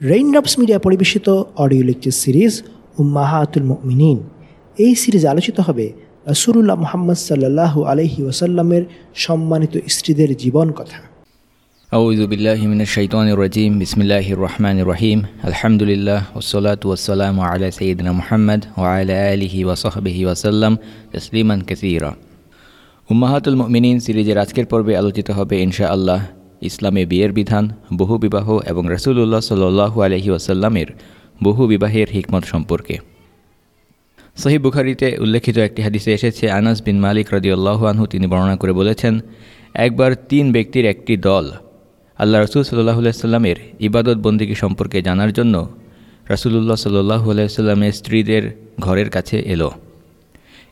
Rain drops media পরিবেশিত audio lecture series উম্মাহাতুল মিনীন এই সিরিজ আলোচিত হবে রসুরুল্লাহ মোহাম্মদ সাল্লাহ আলহি ওসাল্লামের সম্মানিত স্ত্রীদের জীবন কথা। রাজিম বিসমিল্লাহ রহমান রহিম। আলহামদুলিল্লাহ ওসলাত ওসালাম আলা সঈদিন মোহাম্মদ ও আলা আলহি ওসহবিহি ওয়াসাল্লাম তসলিমান কসিরা। উম্মাহাতুল মিনীন সিরিজের আজকের পর্বে আলোচিত হবে ইনশা আল্লাহ ইসলামে বিয়ের বিধান, বহু বিবাহ এবং রসুল্লাহ সাল্লু আলহি ওয়াসাল্লামের বহু বিবাহের হিকমত সম্পর্কে। সহি বুখারিতে উল্লেখিত একটি হাদিসে এসেছে, আনাস বিন মালিক রদিউল্লাহ আনহু তিনি বর্ণনা করে বলেছেন, একবার তিন ব্যক্তির একটি দল আল্লাহ রসুল সাল্লাহ সাল্লামের ইবাদত বন্দিগি সম্পর্কে জানার জন্য রসুল্লাহ সাল্লাহ আলাইস্লামের স্ত্রীদের ঘরের কাছে এলো।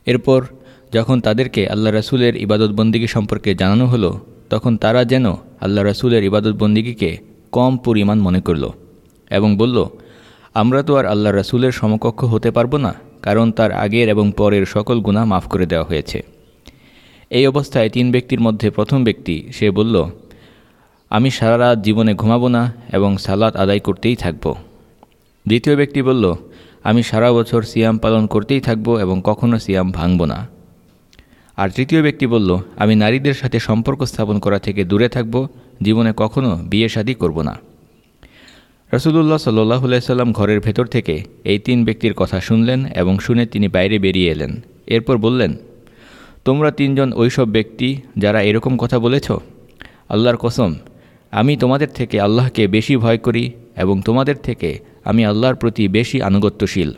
এরপর যখন তাদেরকে আল্লাহ রসুলের ইবাদতবন্দিগি সম্পর্কে জানানো হলো তখন তারা যেন আল্লাহ রসুলের ইবাদতবন্দিগিকে কম পরিমাণ মনে করল এবং বলল, আমরা তো আর আল্লাহ রসুলের সমকক্ষ হতে পারব না, কারণ তার আগের এবং পরের সকল গুণা মাফ করে দেওয়া হয়েছে। এই অবস্থায় তিন ব্যক্তির মধ্যে প্রথম ব্যক্তি, সে বলল, আমি সারা রাত জীবনে ঘুমাবো না এবং সালাত আদায় করতেই থাকব। দ্বিতীয় ব্যক্তি বলল, আমি সারা বছর সিয়াম পালন করতেই থাকব এবং কখনও সিয়াম ভাঙব না। আর তৃতীয় ব্যক্তি বলল, আমি নারীদের সাথে সম্পর্ক স্থাপন করা থেকে দূরে থাকব, জীবনে কখনও বিয়ে শাদী করব না। রসুল্লাহ সাল্লাহ সাল্লাম ঘরের ভেতর থেকে এই তিন ব্যক্তির কথা শুনলেন এবং শুনে তিনি বাইরে বেরিয়ে এলেন। এরপর বললেন, তোমরা তিনজন ওইসব ব্যক্তি যারা এরকম কথা বলেছ? আল্লাহর কসম, আমি তোমাদের থেকে আল্লাহকে বেশি ভয় করি এবং তোমাদের থেকে আমি আল্লাহর প্রতি বেশি আনুগত্যশীল।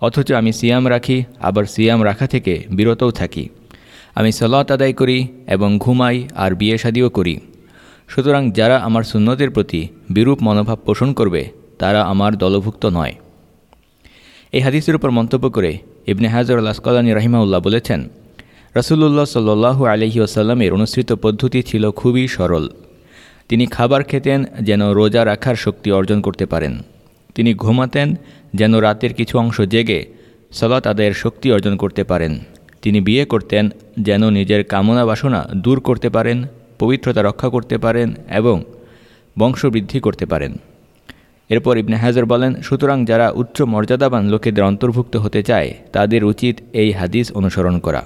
অথচ আমি সিয়াম রাখি, আবার সিয়াম রাখা থেকে বিরতও থাকি। আমি সলাত আদায় করি এবং ঘুমাই আর বিয়ে শাদিও করি। সুতরাং যারা আমার সুন্নতের প্রতি বিরূপ মনোভাব পোষণ করবে, তারা আমার দলভুক্ত নয়। এই হাদিসের উপর মন্তব্য করে ইবনে হাজর আলাসকলানী রাহিমাউল্লাহ বলেছেন রসুল্লাহ সাল্লু আলহি আসাল্লামের অনুসৃত পদ্ধতি ছিল খুবই সরল। তিনি খাবার খেতেন যেন রোজা রাখার শক্তি অর্জন করতে পারেন। তিনি ঘুমাতেন যেন রাতের কিছু অংশ জেগে সলাত আদায়ের শক্তি অর্জন করতে পারেন। তিনি বিয়ে করতেন যেন নিজের কামনা বাসনা দূর করতে পারেন, পবিত্রতা রক্ষা করতে পারেন এবং বংশবৃদ্ধি করতে পারেন। এরপর ইবনে হাজার বলেন, সুতরাং যারা উচ্চ মর্যাদাবান লোকেদের অন্তর্ভুক্ত হতে চায়, তাদের উচিত এই হাদিস অনুসরণ করা।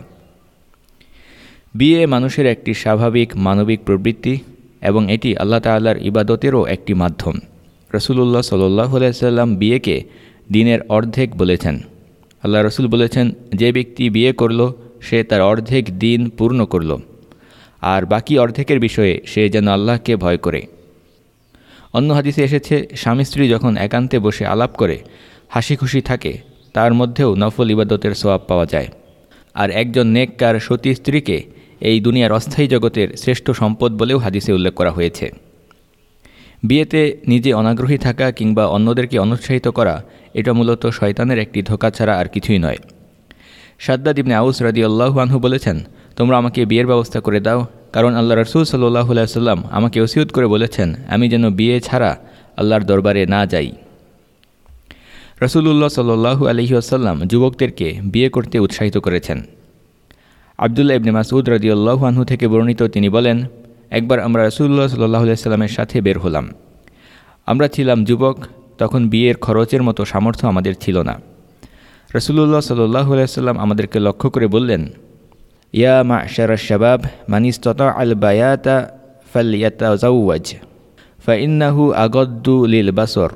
বিয়ে মানুষের একটি স্বাভাবিক মানবিক প্রবৃত্তি এবং এটি আল্লাহ তাল্লার ইবাদতেরও একটি মাধ্যম। রসুল্লাহ সাল্লাহ সাল্লাম বিয়েকে দিনের অর্ধেক বলেছেন। আল্লাহ রসুল বলেছেন, যে ব্যক্তি বিয়ে করল, সে তার অর্ধেক দিন পূর্ণ করল। আর বাকি অর্ধেকের বিষয়ে সে যেন আল্লাহকে ভয় করে। অন্য হাদিসে এসেছে, স্বামী স্ত্রী যখন একান্তে বসে আলাপ করে, হাসি খুশি থাকে, তার মধ্যেও নফল ইবাদতের সোয়াব পাওয়া যায়। আর একজন নেককার, সতী স্ত্রীকে এই দুনিয়ার অস্থায়ী জগতের শ্রেষ্ঠ সম্পদ বলেও হাদিসে উল্লেখ করা হয়েছে। বিয়েতে নিজে অনাগ্রহী থাকা কিংবা অন্যদেরকে অনুৎসাহিত করা এটা মূলত শয়তানের একটি ধোকা ছাড়া আর কিছুই নয়। সাদ্দাদ ইবনে আউস রাদি আল্লাহু আনহু বলেছেন, তোমরা আমাকে বিয়ের ব্যবস্থা করে দাও, কারণ আল্লাহ রসুল সাল্লাহ সাল্লাম আমাকে ওসিয়ত করে বলেছেন, আমি যেন বিয়ে ছাড়া আল্লাহর দরবারে না যাই। রসুল্লাহ সাল্লু আলহি আসাল্লাম যুবকদেরকে বিয়ে করতে উৎসাহিত করেছেন। আবদুল্লাহ ইবনে মাসুদ রাদিউল্লাহু আনহু থেকে বর্ণিত তিনি বলেন, একবার আমরা রসুল্লাহ সাল্লাহ সাল্লামের সাথে বের হলাম। আমরা ছিলাম যুবক তখন বিয়ের খরচের মতো সামর্থ্য আমাদের ছিল না। রসুল্লাহ সাল্লাহ আমাদেরকে লক্ষ্য করে বললেন, ইয়া মা শাবাব মানিস্তত আল বায়াতা ফালিয়াতাউজ ফাইন্নাহু আগদ্দু লিল বাসর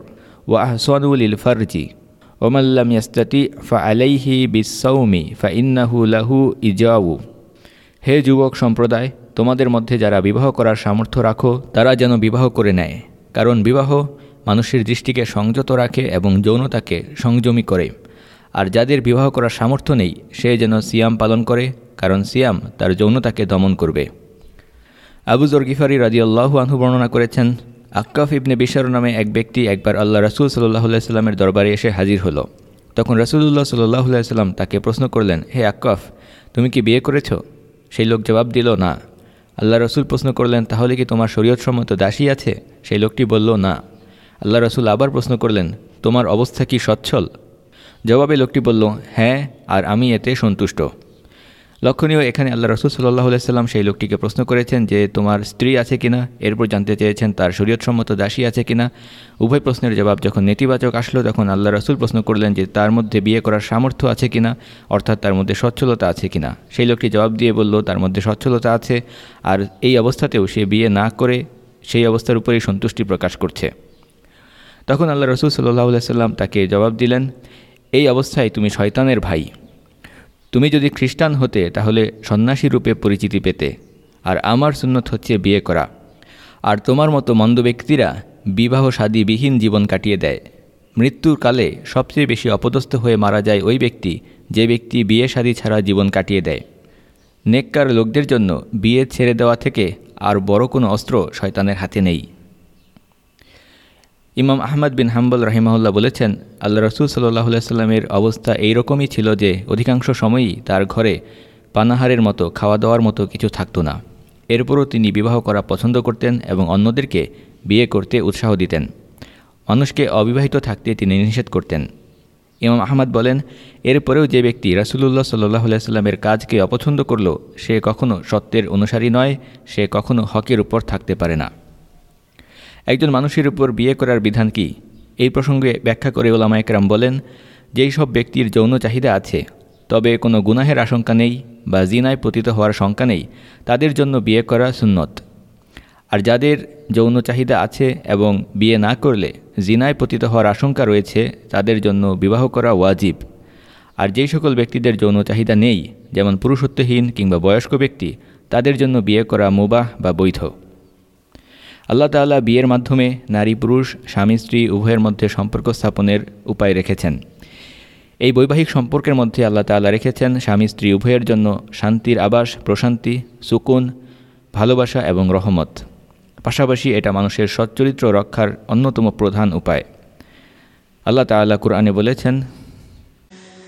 ওয়া আহসানু লিল ফারজি ওমাল্লাম ইয়াস্তাতি ফা আলাইহি বিসৌমি ফা ইন্নাহু লাহু ইজাউ। হে যুবক সম্প্রদায়, তোমাদের মধ্যে যারা বিবাহ করার সামর্থ্য রাখো, তারা যেন বিবাহ করে নেয়। কারণ বিবাহ মানুষের দৃষ্টিকে সংযত রাখে এবং যৌনতাকে সংযমী করে। আর যাদের বিবাহ করার সামর্থ্য নেই, সে যেন সিয়াম পালন করে, কারণ সিয়াম তার যৌনতাকে দমন করবে। আবু জর্গিফারি রাজিউল্লাহু আনহু বর্ণনা করেছেন, আক্কাফ ইবনে বিশার নামে এক ব্যক্তি একবার আল্লাহ রসুল সাল্লাহ সাল্লামের দরবারে এসে হাজির হলো। তখন রসুল্লাহ সাল্লাহ সাল্লাম তাকে প্রশ্ন করলেন, হে আক্কাফ, তুমি কি বিয়ে করেছ? সেই লোক জবাব দিল, না। আল্লাহ রসুল প্রশ্ন করলেন, তাহলে কি তোমার শরীয়তসম্মত দাসী আছে? সেই লোকটি বলল, না। আল্লাহ রসুল আবার প্রশ্ন করলেন, তোমার অবস্থা কি সচ্ছল? জবাবে লোকটি বলল হ্যাঁ আর আমি এতে সন্তুষ্ট। লক্ষণীয় এখানে আল্লাহ রসুল সাল্লাহ সাল্লাম সেই লোকটিকে প্রশ্ন করেছেন যে, তোমার স্ত্রী আছে কিনা? এরপর জানতে চেয়েছেন, তার শরীয়তসম্মত দাসী আছে কিনা? উভয় প্রশ্নের জবাব যখন নেতিবাচক আসলো, তখন আল্লাহ রসুল প্রশ্ন করলেন যে, তার মধ্যে বিয়ে করার সামর্থ্য আছে কিনা? অর্থাৎ তার মধ্যে সচ্ছলতা আছে কিনা? সেই লোকটি জবাব দিয়ে বলল, তার মধ্যে সচ্ছলতা আছে, আর এই অবস্থাতেও সে বিয়ে না করে, সেই অবস্থার উপরেই সন্তুষ্টি প্রকাশ করছে। তখন আল্লাহ রসুল সাল্লাহ সাল্লাম তাকে জবাব দিলেন, এই অবস্থায় তুমি শয়তানের ভাই। তুমি যদি খ্রিস্টান হতে, তাহলে সন্ন্যাসী রূপে পরিচিতি পেতে। আর আমার সুন্নত হচ্ছে বিয়ে করা। আর তোমার মতো মন্দ ব্যক্তিরা বিবাহ সাদীবিহীন জীবন কাটিয়ে দেয়। মৃত্যুর কালে সবচেয়ে বেশি অপদস্থ হয়ে মারা যায় ওই ব্যক্তি, যে ব্যক্তি বিয়ে শাদী ছাড়া জীবন কাটিয়ে দেয়। নেককার লোকদের জন্য বিয়ে ছেড়ে দেওয়া থেকে আর বড় কোনো অস্ত্র শয়তানের হাতে নেই। ইমাম আহমদ বিন হাম্বল রাহিমাহুল্লাহ বলেছেন, আল্লাহ রসুল সাল্লাহ সাল্লামের অবস্থা এইরকমই ছিল যে অধিকাংশ সময়ই তার ঘরে পানাহারের মতো খাওয়া দাওয়ার মতো কিছু থাকতো না। এরপরও তিনি বিবাহ করা পছন্দ করতেন এবং অন্যদেরকে বিয়ে করতে উৎসাহ দিতেন। মানুষকে অবিবাহিত থাকতে তিনি নিষেধ করতেন। ইমাম আহমদ বলেন, এরপরেও যে ব্যক্তি রাসুলুল্লাহ সাল্লাহ সাল্লামের কাজকে অপছন্দ করল, সে কখনো সত্যের অনুসারী নয়, সে কখনো হকের উপর থাকতে পারে না। একজন মানুষের উপর বিয়ে করার বিধান কি? এই প্রসঙ্গে ব্যাখ্যা করে ওলামা একরাম বলেন, যেই সব ব্যক্তির যৌন চাহিদা আছে, তবে কোনো গুনাহের আশঙ্কা নেই বা জিনায় পতিত হওয়ার শঙ্কা নেই, তাদের জন্য বিয়ে করা সুন্নত। আর যাদের যৌন চাহিদা আছে এবং বিয়ে না করলে জিনায় পতিত হওয়ার আশঙ্কা রয়েছে, তাদের জন্য বিবাহ করা ওয়াজিব। আর যেই সকল ব্যক্তিদের যৌন চাহিদা নেই, যেমন পুরুষত্বহীন কিংবা বয়স্ক ব্যক্তি, তাদের জন্য বিয়ে করা মুবাহ বা বৈধ। আল্লাহ তাল্লাহ বিয়ের মাধ্যমে নারী, পুরুষ, স্বামী, স্ত্রী উভয়ের মধ্যে সম্পর্ক স্থাপনের উপায় রেখেছেন। এই বৈবাহিক সম্পর্কের মধ্যে আল্লাহ তাল্লাহ রেখেছেন স্বামী, স্ত্রী উভয়ের জন্য শান্তির আবাস, প্রশান্তি, সুকুন, ভালোবাসা এবং রহমত। পাশাপাশি এটা মানুষের সচ্চরিত্র রক্ষার অন্যতম প্রধান উপায়। আল্লাহ তাল্লাহ কুরআনে বলেছেন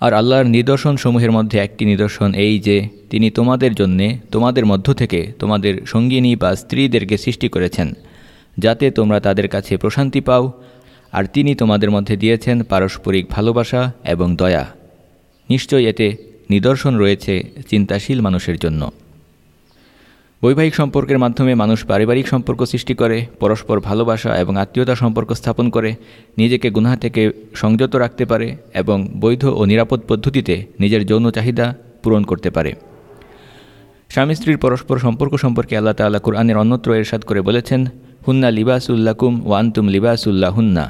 আর আল্লাহর নিদর্শন সমূহের মধ্যে একটি নিদর্শন এই যে, তিনি তোমাদের জন্যে, তোমাদের মধ্য থেকে তোমাদের সঙ্গিনী বা স্ত্রীদেরকে সৃষ্টি করেছেন, যাতে তোমরা তাদের কাছে প্রশান্তি পাও, আর তিনি তোমাদের মধ্যে দিয়েছেন পারস্পরিক ভালোবাসা এবং দয়া। নিশ্চয় এতে নিদর্শন রয়েছে চিন্তাশীল মানুষের জন্য। বৈবাহিক সম্পর্কের মাধ্যমে মানুষ পারিবারিক সম্পর্ক সৃষ্টি করে, পরস্পর ভালোবাসা এবং আত্মীয়তা সম্পর্ক স্থাপন করে, নিজেকে গুনাহ থেকে সংযত রাখতে পারে এবং বৈধ ও নিরাপদ পদ্ধতিতে নিজের যৌন চাহিদা পূরণ করতে পারে। স্বামী স্ত্রীর পরস্পর সম্পর্ক সম্পর্কে আল্লাহ তাল্লাহ কুরআনের অন্যত্র এরশাদ করে বলেছেন, হুন্না লিবাসুল্লাকুম ওয়ান্তুম লিবাসুল্লাহ হুন্না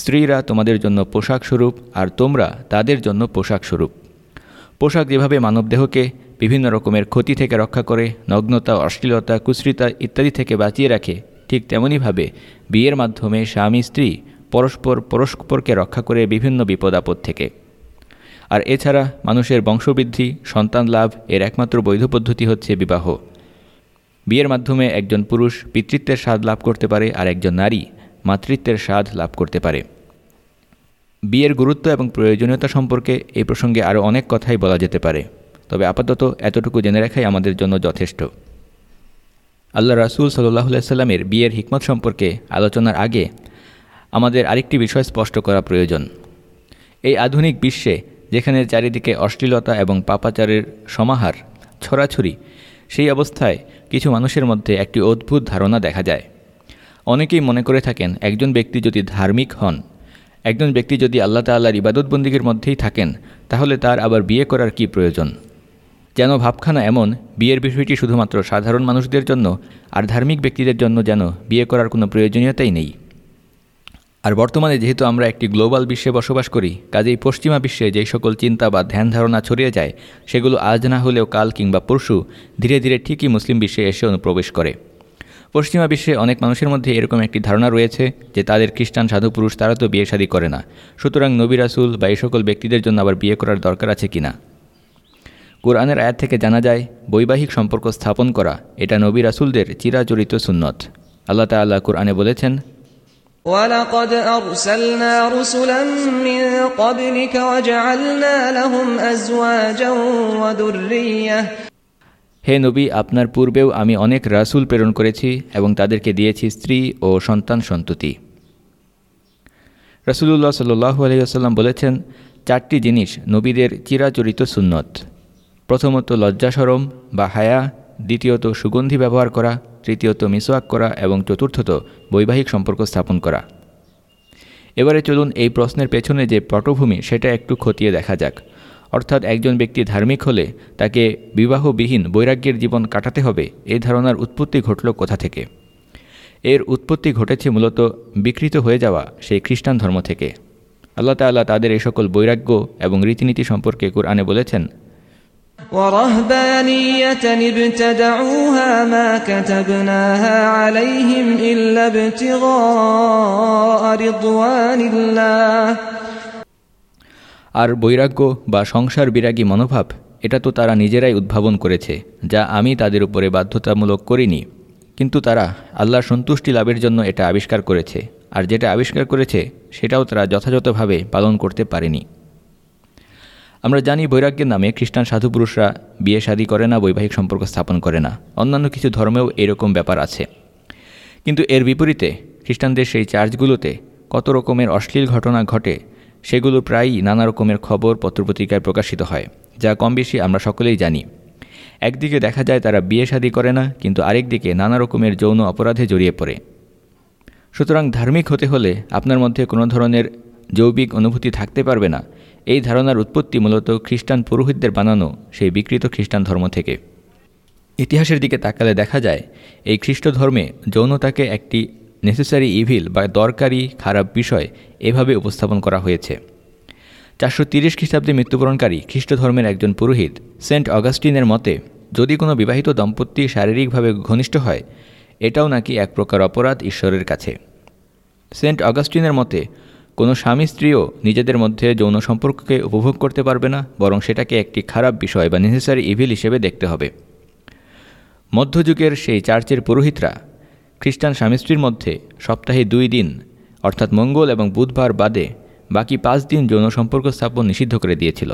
স্ত্রীরা তোমাদের জন্য পোশাক স্বরূপ আর তোমরা তাদের জন্য পোশাক স্বরূপ। পোশাক যেভাবে মানবদেহকে বিভিন্ন রকমের ক্ষতি থেকে রক্ষা করে, নগ্নতা, অশ্লীলতা, কুশ্রিতা ইত্যাদি থেকে বাঁচিয়ে রাখে, ঠিক তেমনইভাবে বিয়ের মাধ্যমে স্বামী, স্ত্রী, পরস্পর, পরস্পরকে রক্ষা করে বিভিন্ন বিপদ আপদ থেকে। আর এছাড়া মানুষের বংশবৃদ্ধি, সন্তান লাভ এর একমাত্র বৈধ পদ্ধতি হচ্ছে বিবাহ। বিয়ের মাধ্যমে একজন পুরুষ পিতৃত্বের স্বাদ লাভ করতে পারে, আর একজন নারী মাতৃত্বের স্বাদ লাভ করতে পারে। বিয়ের গুরুত্ব এবং প্রয়োজনীয়তা সম্পর্কে এই প্রসঙ্গে আরও অনেক কথাই বলা যেতে পারে। তবে আপাতত এতটুকু জেনে রাখাই আমাদের জন্য যথেষ্ট। আল্লাহ রাসুল সাল্লাহ সাল্লামের বিয়ের হিকমত সম্পর্কে আলোচনার আগে আমাদের আরেকটি বিষয় স্পষ্ট করা প্রয়োজন। এই আধুনিক বিশ্বে যেখানে চারিদিকে অশ্লীলতা এবং পাপাচারের সমাহার, ছড়াছড়ি, সেই অবস্থায় কিছু মানুষের মধ্যে একটি অদ্ভুত ধারণা দেখা যায়। অনেকেই মনে করে থাকেন একজন ব্যক্তি যদি ধার্মিক হন, একজন ব্যক্তি যদি আল্লাহ তাল্লাহর ইবাদতবন্দিগের মধ্যেই থাকেন, তাহলে তার আবার বিয়ে করার কি প্রয়োজন? যেন ভাবখানা এমন, বিয়ের বিষয়টি শুধুমাত্র সাধারণ মানুষদের জন্য আর ধার্মিক ব্যক্তিদের জন্য যেন বিয়ে করার কোনো প্রয়োজনীয়তাই নেই। আর বর্তমানে যেহেতু আমরা একটি গ্লোবাল বিশ্বে বসবাস করি, কাজেই পশ্চিমা বিশ্বে যেই সকল চিন্তা বা ধ্যান ধারণা ছড়িয়ে যায়, সেগুলো আজ না হলেও কাল কিংবা পরশু ধীরে ধীরে ঠিকই মুসলিম বিশ্বে এসে অনুপ্রবেশ করে। পশ্চিমা বিশ্বে অনেক মানুষের মধ্যে এরকম একটি ধারণা রয়েছে যে তাদের খ্রিস্টান সাধু পুরুষ তারা তো বিয়ে শাদী করে না, সুতরাং নবী রাসুল বা এই সকল ব্যক্তিদের জন্য আবার বিয়ে করার দরকার আছে কিনা। কোরআনের আয়াত থেকে জানা যায় বৈবাহিক সম্পর্ক স্থাপন করা এটা নবী রাসুলদের চিরাচরিত সুন্নত আল্লাহ তাল্লাহ কোরআনে বলেছেন ولقد أرسلنا رسلا من قبلك وجعلنا لهم أزواجا وذرية হে নবী আপনার পূর্বেও আমি অনেক রাসূল প্রেরণ করেছি এবং তাদেরকে দিয়েছি স্ত্রী ও সন্তান সন্ততি রসুল্লাহ সাল্লাহ আলহিহাস্লাম বলেছেন চারটি জিনিস নবীদের চিরাচরিত সুন্নত প্রথমত লজ্জাসরম বা হায়া, দ্বিতীয়ত সুগন্ধি ব্যবহার করা, তৃতীয়ত মিসওয়াক করা এবং চতুর্থত বৈবাহিক সম্পর্ক স্থাপন করা। এবারে চলুন এই প্রশ্নের পেছনে যে পটভূমি, সেটা একটু খতিয়ে দেখা যাক। অর্থাৎ একজন ব্যক্তি ধার্মিক হলে তাকে বিবাহবিহীন বৈরাগ্যের জীবন কাটাতে হবে, এই ধারণার উৎপত্তি ঘটল কোথা থেকে? এর উৎপত্তি ঘটেছে মূলত বিকৃত হয়ে যাওয়া সেই খ্রিস্টান ধর্ম থেকে। আল্লাহ তাল্লাহ তাদের এই সকল বৈরাগ্য এবং রীতিনীতি সম্পর্কে কোরআনে বলেছেন ورهبانية ابتدعوها ما كتبناها عليهم إلا ابتغاء رضوان الله আর বৈরাগ্য বা সংসার বিরাগী মনোভাব এটা তো তারা নিজেরাই উদ্ভাবন করেছে যা আমি তাদের উপরে বাধ্যতামূলক করিনি কিন্তু তারা আল্লাহর সন্তুষ্টি লাভের জন্য এটা আবিষ্কার করেছে আর যেটা আবিষ্কার করেছে সেটাও তারা যথাযথভাবে পালন করতে পারেনি আমরা জানি বৈরাগ্যের নামে খ্রিস্টান সাধু পুরুষরা বিয়ে শাদী করে না, বৈবাহিক সম্পর্ক স্থাপন করে না। অন্যান্য কিছু ধর্মেও এরকম ব্যাপার আছে। কিন্তু এর বিপরীতে খ্রিস্টানদের সেই চার্চগুলোতে কত রকমের অশ্লীল ঘটনা ঘটে, সেগুলো প্রায়ই নানা রকমের খবর, পত্রপত্রিকায় প্রকাশিত হয়, যা কম বেশি আমরা সকলেই জানি। একদিকে দেখা যায় তারা বিয়ে শাদী করে না, কিন্তু আরেকদিকে নানা রকমের যৌন অপরাধে জড়িয়ে পড়ে। সুতরাং ধার্মিক হতে হলে আপনার মধ্যে কোনো ধরনের যৌবিক অনুভূতি থাকতে পারবে না এই ধারণার উৎপত্তি মূলত খ্রিস্টান পুরোহিতদের বানানো সেই বিকৃত খ্রিস্টান ধর্ম থেকে। ইতিহাসের দিকে তাকালে দেখা যায়, এই খ্রিস্ট ধর্মে যৌনতাকে একটি নেসেসারি ইভিল বা দরকারি খারাপ বিষয় এভাবে উপস্থাপন করা হয়েছে। চারশো তিরিশ খ্রিস্টাব্দে মৃত্যুবরণকারী খ্রিস্ট ধর্মের একজন পুরোহিত, সেন্ট অগাস্টিনের মতে, যদি কোনো বিবাহিত দম্পতি শারীরিকভাবে ঘনিষ্ঠ হয়, এটাও নাকি এক প্রকার অপরাধ ঈশ্বরের কাছে। সেন্ট অগাস্টিনের মতে কোনো স্বামী স্ত্রীও নিজেদের মধ্যে যৌন সম্পর্ককে উপভোগ করতে পারবে না, বরং সেটাকে একটি খারাপ বিষয় বা নেসেসারি ইভিল হিসেবে দেখতে হবে। মধ্যযুগের সেই চার্চের পুরোহিতরা খ্রিস্টান স্বামী স্ত্রীর মধ্যে সপ্তাহে দুই দিন, অর্থাৎ মঙ্গল এবং বুধবার বাদে বাকি পাঁচ দিন যৌন সম্পর্ক স্থাপন নিষিদ্ধ করে দিয়েছিল।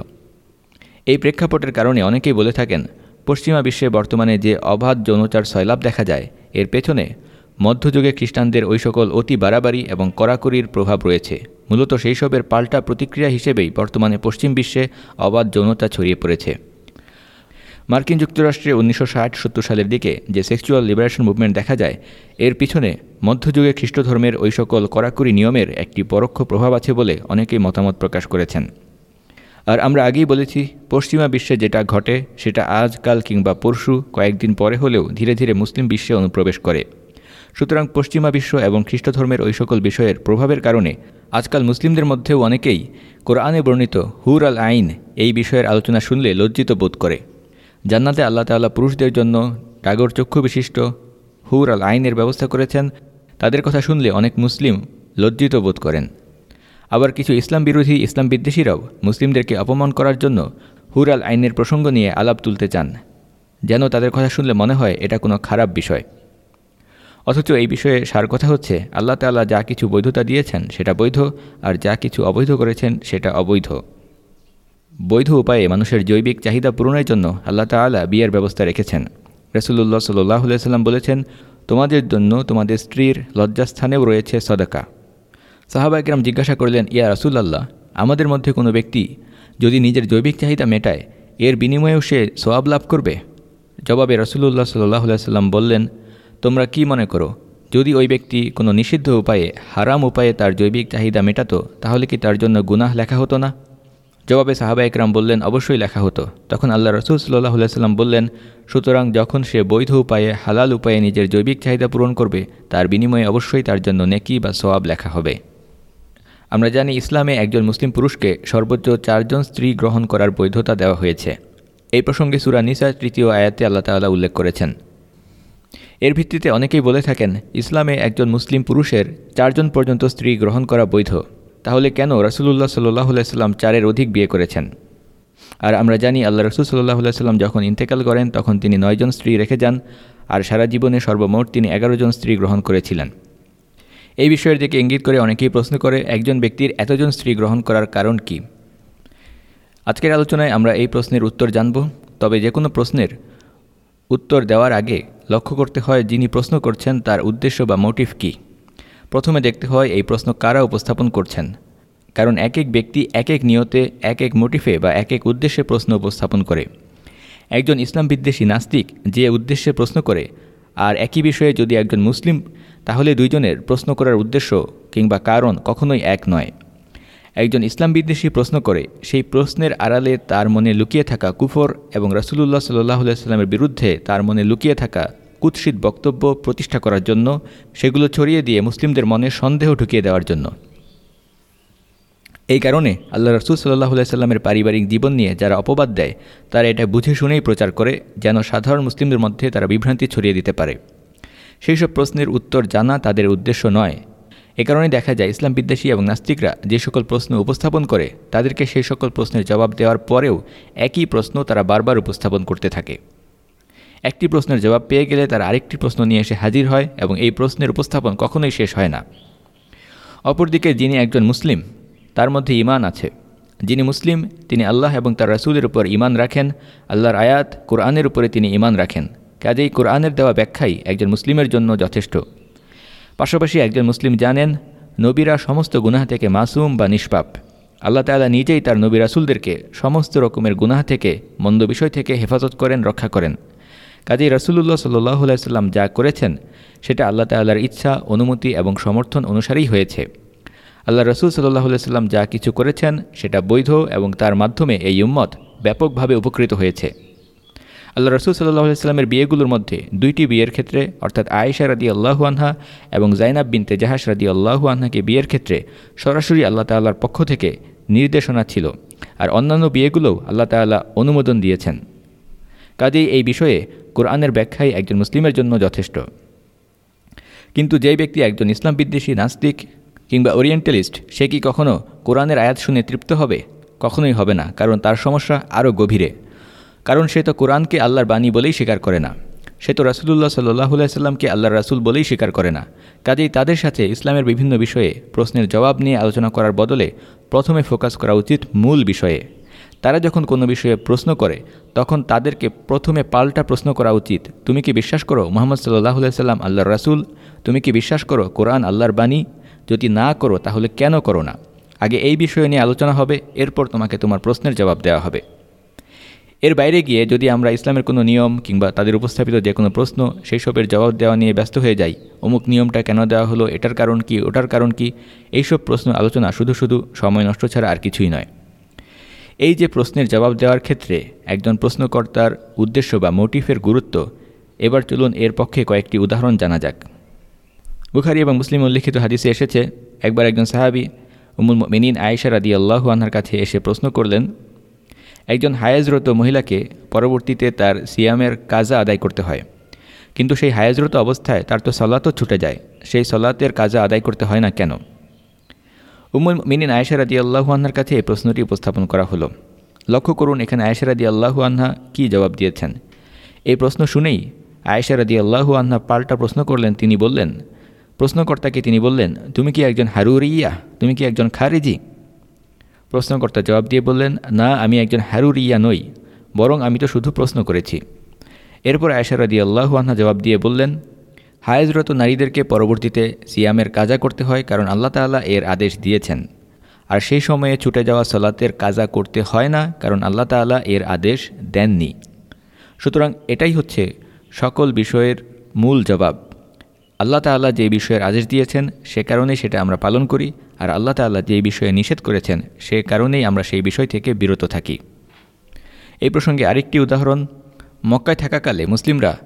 এই প্রেক্ষাপটের কারণে অনেকেই বলে থাকেন, পশ্চিমা বিশ্বে বর্তমানে যে অবাধ যৌনচার সয়লাভ দেখা যায়, এর পেছনে মধ্যযুগে খ্রিস্টানদের ওই সকল অতি বাড়াবাড়ি এবং কড়াকড়ির প্রভাব রয়েছে। মূলত সেই সবের পাল্টা প্রতিক্রিয়া হিসেবেই বর্তমানে পশ্চিম বিশ্বে অবাধ যৌনতা ছড়িয়ে পড়েছে। মার্কিন যুক্তরাষ্ট্রে উনিশশো ষাট সালের দিকে যে সেক্সুয়াল লিবারেশন মুভমেন্ট দেখা যায়, এর পিছনে মধ্যযুগে খ্রিস্ট ধর্মের ওই সকল কড়াকড়ি নিয়মের একটি পরোক্ষ প্রভাব আছে বলে অনেকেই মতামত প্রকাশ করেছেন। আর আমরা আগেই বলেছি, পশ্চিমা বিশ্বে যেটা ঘটে সেটা আজকাল কিংবা পরশু কয়েকদিন পরে হলেও ধীরে ধীরে মুসলিম বিশ্বে অনুপ্রবেশ করে। সুতরাং পশ্চিমা বিশ্ব এবং খ্রিস্ট ধর্মের ওই সকল বিষয়ের প্রভাবের কারণে আজকাল মুসলিমদের মধ্যেও অনেকেই কোরআনে বর্ণিত হুর আল আইন এই বিষয়ের আলোচনা শুনলে লজ্জিত বোধ করে। জান্নাতে আল্লাহ তাল্লাহ পুরুষদের জন্য ডাগর চক্ষু বিশিষ্ট হুর আল আইনের ব্যবস্থা করেছেন। তাদের কথা শুনলে অনেক মুসলিম লজ্জিত বোধ করেন। আবার কিছু ইসলাম বিরোধী, ইসলাম বিদ্বেষীরাও মুসলিমদেরকে অপমান করার জন্য হুর আল আইনের প্রসঙ্গ নিয়ে আলাপ তুলতে চান। যেন তাদের কথা শুনলে মনে হয় এটা কোনো খারাপ বিষয়। অথচ এই বিষয়ে সার কথা হচ্ছে, আল্লাহ তাল্লাহ যা কিছু বৈধতা দিয়েছেন সেটা বৈধ, আর যা কিছু অবৈধ করেছেন সেটা অবৈধ। বৈধ উপায়ে মানুষের জৈবিক চাহিদা পূরণের জন্য আল্লাহ তালা বিয়ের ব্যবস্থা রেখেছেন। রসুল্লাহ সাল্লাহ সাল্লাম বলেছেন, তোমাদের জন্য তোমাদের স্ত্রীর লজ্জাস্থানেও রয়েছে সদকা। সাহাবা একরাম জিজ্ঞাসা করলেন, ইয়া রসুল্লাহ আমাদের মধ্যে কোনো ব্যক্তি যদি নিজের জৈবিক চাহিদা মেটায়, এর বিনিময়েও সে সোয়াব লাভ করবে? জবাবে রসুল্লাহ সাল্লাহ সাল্লাম বললেন তোমরা কি মনে করো, যদি ওই ব্যক্তি কোনো নিষিদ্ধ উপায়ে, হারাম উপায়ে তার জৈবিক চাহিদা মেটাতো, তাহলে কি তার জন্য গুনাহ লেখা হতো না? জবাবে সাহাবা একরাম বললেন, অবশ্যই লেখা হতো। তখন আল্লাহ রসুল সাল্লাহ সাল্লাম বললেন, সুতরাং যখন সে বৈধ উপায়ে, হালাল উপায়ে নিজের জৈবিক চাহিদা পূরণ করবে, তার বিনিময়ে অবশ্যই তার জন্য নেকি বা সোয়াব লেখা হবে। আমরা জানি ইসলামে একজন মুসলিম পুরুষকে সর্বোচ্চ চারজন স্ত্রী গ্রহণ করার বৈধতা দেওয়া হয়েছে। এই প্রসঙ্গে সুরা নিসা তৃতীয় আয়াতে আল্লাহ তাল্লাহ উল্লেখ করেছেন এর ভিত্তিতে অনেকেই বলে থাকেন, ইসলামে একজন মুসলিম পুরুষের চারজন পর্যন্ত স্ত্রী গ্রহণ করা বৈধ। তাহলে কেন রসুল্লাহ সাল্লাহ সাল্লাম চারের অধিক বিয়ে করেছেন? আর আমরা জানি আল্লাহ রসুল সাল্লাহ সাল্লাম যখন ইন্তেকাল করেন, তখন তিনি নয়জন স্ত্রী রেখে যান, আর সারা জীবনে সর্বমোট তিনি এগারো জন স্ত্রী গ্রহণ করেছিলেন। এই বিষয়ের দিকে ইঙ্গিত করে অনেকেই প্রশ্ন করে, একজন ব্যক্তির এতজন স্ত্রী গ্রহণ করার কারণ কি? আজকের আলোচনায় আমরা এই প্রশ্নের উত্তর জানব, তবে যে কোনো প্রশ্নের উত্তর দেওয়ার আগে লক্ষ্য করতে হয় যিনি প্রশ্ন করছেন তার উদ্দেশ্য বা মোটিভ কী। প্রথমে দেখতে হয় এই প্রশ্ন কারা উপস্থাপন করছেন। কারণ এক এক ব্যক্তি এক এক নিয়তে, এক এক মোটিফে বা এক এক উদ্দেশ্যে প্রশ্ন উপস্থাপন করে। একজন ইসলাম বিদ্বেষী নাস্তিক যে উদ্দেশ্যে প্রশ্ন করে, আর একই বিষয়ে যদি একজন মুসলিম, তাহলে দুইজনের প্রশ্ন করার উদ্দেশ্য কিংবা কারণ কখনোই এক নয়। একজন ইসলাম বিদ্বেষী প্রশ্ন করে, সেই প্রশ্নের আড়ালে তার মনে লুকিয়ে থাকা কুফর এবং রাসুলুল্লাহ সাল্লাহ সাল্লামের বিরুদ্ধে তার মনে লুকিয়ে থাকা কুৎসিত বক্তব্য প্রতিষ্ঠা করার জন্য, সেগুলো ছড়িয়ে দিয়ে মুসলিমদের মনে সন্দেহ ঢুকিয়ে দেওয়ার জন্য। এই কারণে আল্লাহ রসুল সাল্লাহ সাল্লামের পারিবারিক জীবন নিয়ে যারা অপবাদ দেয়, তারা এটা বুঝে শুনেই প্রচার করে, যেন সাধারণ মুসলিমদের মধ্যে তারা বিভ্রান্তি ছড়িয়ে দিতে পারে। সেই সব প্রশ্নের উত্তর জানা তাদের উদ্দেশ্য নয় এ কারণে দেখা যায় ইসলাম বিদ্বেষী এবং নাস্তিকরা যে সকল প্রশ্ন উপস্থাপন করে, তাদেরকে সেই সকল প্রশ্নের জবাব দেওয়ার পরেও একই প্রশ্ন তারা বারবার উপস্থাপন করতে থাকে। একটি প্রশ্নের জবাব পেয়ে গেলে তারা আরেকটি প্রশ্ন নিয়ে এসে হাজির হয় এবং এই প্রশ্নের উপস্থাপন কখনোই শেষ হয় না। অপরদিকে যিনি একজন মুসলিম, তার মধ্যে ইমান আছে। যিনি মুসলিম, তিনি আল্লাহ এবং তার রাসুলের উপর ইমান রাখেন, আল্লাহর আয়াত, কোরআনের উপরে তিনি ইমান রাখেন। কাজেই কোরআনের দেওয়া ব্যাখ্যাই একজন মুসলিমের জন্য যথেষ্ট। পাশাপাশি একজন মুসলিম জানেন, নবীরা সমস্ত গুনাহ থেকে মাসুম বা নিষ্পাপ। আল্লাহ তালা নিজেই তার নবী রাসুলদেরকে সমস্ত রকমের গুনাহ থেকে, মন্দ বিষয় থেকে হেফাজত করেন, রক্ষা করেন। কাজেই রসুল্লাহ সাল্লাহ সাল্লাম যা করেছেন, সেটা আল্লাহ তাল্লাহর ইচ্ছা, অনুমতি এবং সমর্থন অনুসারেই হয়েছে। আল্লাহ রসুল সাল্লাহ সাল্লাম যা কিছু করেছেন, সেটা বৈধ এবং তার মাধ্যমে এই উম্মত ব্যাপকভাবে উপকৃত হয়েছে। আল্লাহ রসুল সাল্লাহ সাল্লামের বিয়েগুলোর মধ্যে দুইটি বিয়ের ক্ষেত্রে, অর্থাৎ আয়েশা রাদি আল্লাহু আনহা এবং জাইনাব বিনতে জাহাস রাদি আল্লাহু আনহাকে বিয়ের ক্ষেত্রে সরাসরি আল্লাহ তাল্লাহর পক্ষ থেকে নির্দেশনা ছিল। আর অন্যান্য বিয়েগুলোও আল্লাহ তাল্লাহ অনুমোদন দিয়েছেন। কাজেই এই বিষয়ে কোরআনের ব্যাখ্যাই একজন মুসলিমের জন্য যথেষ্ট। কিন্তু যে ব্যক্তি একজন ইসলাম বিদ্বেষী, নাস্তিক কিংবা ওরিয়েন্টালিস্ট, সে কি কখনও কোরআনের আয়াত শুনে তৃপ্ত হবে? কখনোই হবে না, কারণ তার সমস্যা আরও গভীরে। কারণ সে তো কোরআনকে আল্লাহর বাণী বলেই স্বীকার করে না। সে তো রাসুলুল্লাহ সাল্লাহ সাল্লামকে আল্লাহর রাসুল বলেই স্বীকার করে না। কাজেই তাদের সাথে ইসলামের বিভিন্ন বিষয়ে প্রশ্নের জবাব নিয়ে আলোচনা করার বদলে প্রথমে ফোকাস করা উচিত মূল বিষয়ে। তারা যখন কোনো বিষয়ে প্রশ্ন করে, তখন তাদেরকে প্রথমে পাল্টা প্রশ্ন করা উচিত, তুমি কি বিশ্বাস করো মোহাম্মদ সাল্লাহ সাল্লাম আল্লাহর রাসুল? তুমি কি বিশ্বাস করো কোরআন আল্লাহর বাণী? যদি না করো, তাহলে কেন করো না? আগে এই বিষয় নিয়ে আলোচনা হবে, এরপর তোমাকে তোমার প্রশ্নের জবাব দেওয়া হবে। এর বাইরে গিয়ে যদি আমরা ইসলামের কোনো নিয়ম কিংবা তাদের উপস্থাপিত যে কোনো প্রশ্ন সেই সবের জবাব দেওয়া নিয়ে ব্যস্ত হয়ে যাই, অমুক নিয়মটা কেন দেওয়া হলো, এটার কারণ কি, ওটার কারণ কি, এইসব প্রশ্ন আলোচনা শুধু শুধু সময় নষ্ট ছাড়া আর কিছুই নয়। এই যে প্রশ্নের জবাব দেওয়ার ক্ষেত্রে একজন প্রশ্নকর্তার উদ্দেশ্য বা মোটিফের গুরুত্ব, এবার চলুন এর পক্ষে কয়েকটি উদাহরণ জানা যাক। বুখারি এবং মুসলিম উল্লিখিত হাদিসে এসেছে, একবার একজন সাহাবি উমুল মিনিন আয়েশা রাদি আল্লাহু আনহার কাছে এসে প্রশ্ন করলেন একজন হায়াজরত মহিলাকে পরবর্তীতে তার সিয়ামের কাজা আদায় করতে হয়। কিন্তু সেই হায়াজরত অবস্থায় তার তো সলাতও ছুটে যায়। সেই সলাতের কাজা আদায় করতে হয় না কেন? উমুল মিনিন আয়েশা রাদি আল্লাহু আনহার কাছে এই প্রশ্নটি উপস্থাপন করা হলো। লক্ষ্য করুন এখানে আয়েশা রাদি আল্লাহু আনহা কী জবাব দিয়েছেন। এই প্রশ্ন শুনেই আয়েশা রাদি আল্লাহু আনহা পাল্টা প্রশ্ন করলেন, তিনি বললেন, প্রশ্নকর্তাকে তিনি বললেন, তুমি কি একজন হারুরিয়া? তুমি কি একজন খারিজি? প্রশ্নকর্তা জবাব দিয়ে বললেন, না, আমি একজন হারুরিয়া নই, বরং আমি তো শুধু প্রশ্ন করেছি। এরপর আয়সারাদি আল্লাহু আহ্না জবাব দিয়ে বললেন হায়েজরত নারীদেরকে পরবর্তীতে সিয়ামের কাজা করতে হয়, কারণ আল্লাহ তাল্লাহ এর আদেশ দিয়েছেন। আর সেই সময়ে ছুটে যাওয়া সলাতের কাজা করতে হয় না, কারণ আল্লাহ তাল্লাহ এর আদেশ দেননি। সুতরাং এটাই হচ্ছে সকল বিষয়ের মূল জবাব। আল্লাহ তাল্লাহ যে বিষয়ের আদেশ দিয়েছেন, সে কারণেই সেটা আমরা পালন করি। আর আল্লাহ তাল্লাহ যে বিষয়ে নিষেধ করেছেন, সে কারণেই আমরা সেই বিষয় থেকে বিরত থাকি। এই প্রসঙ্গে আরেকটি উদাহরণ। মক্কায় থাকাকালে মুসলিমরা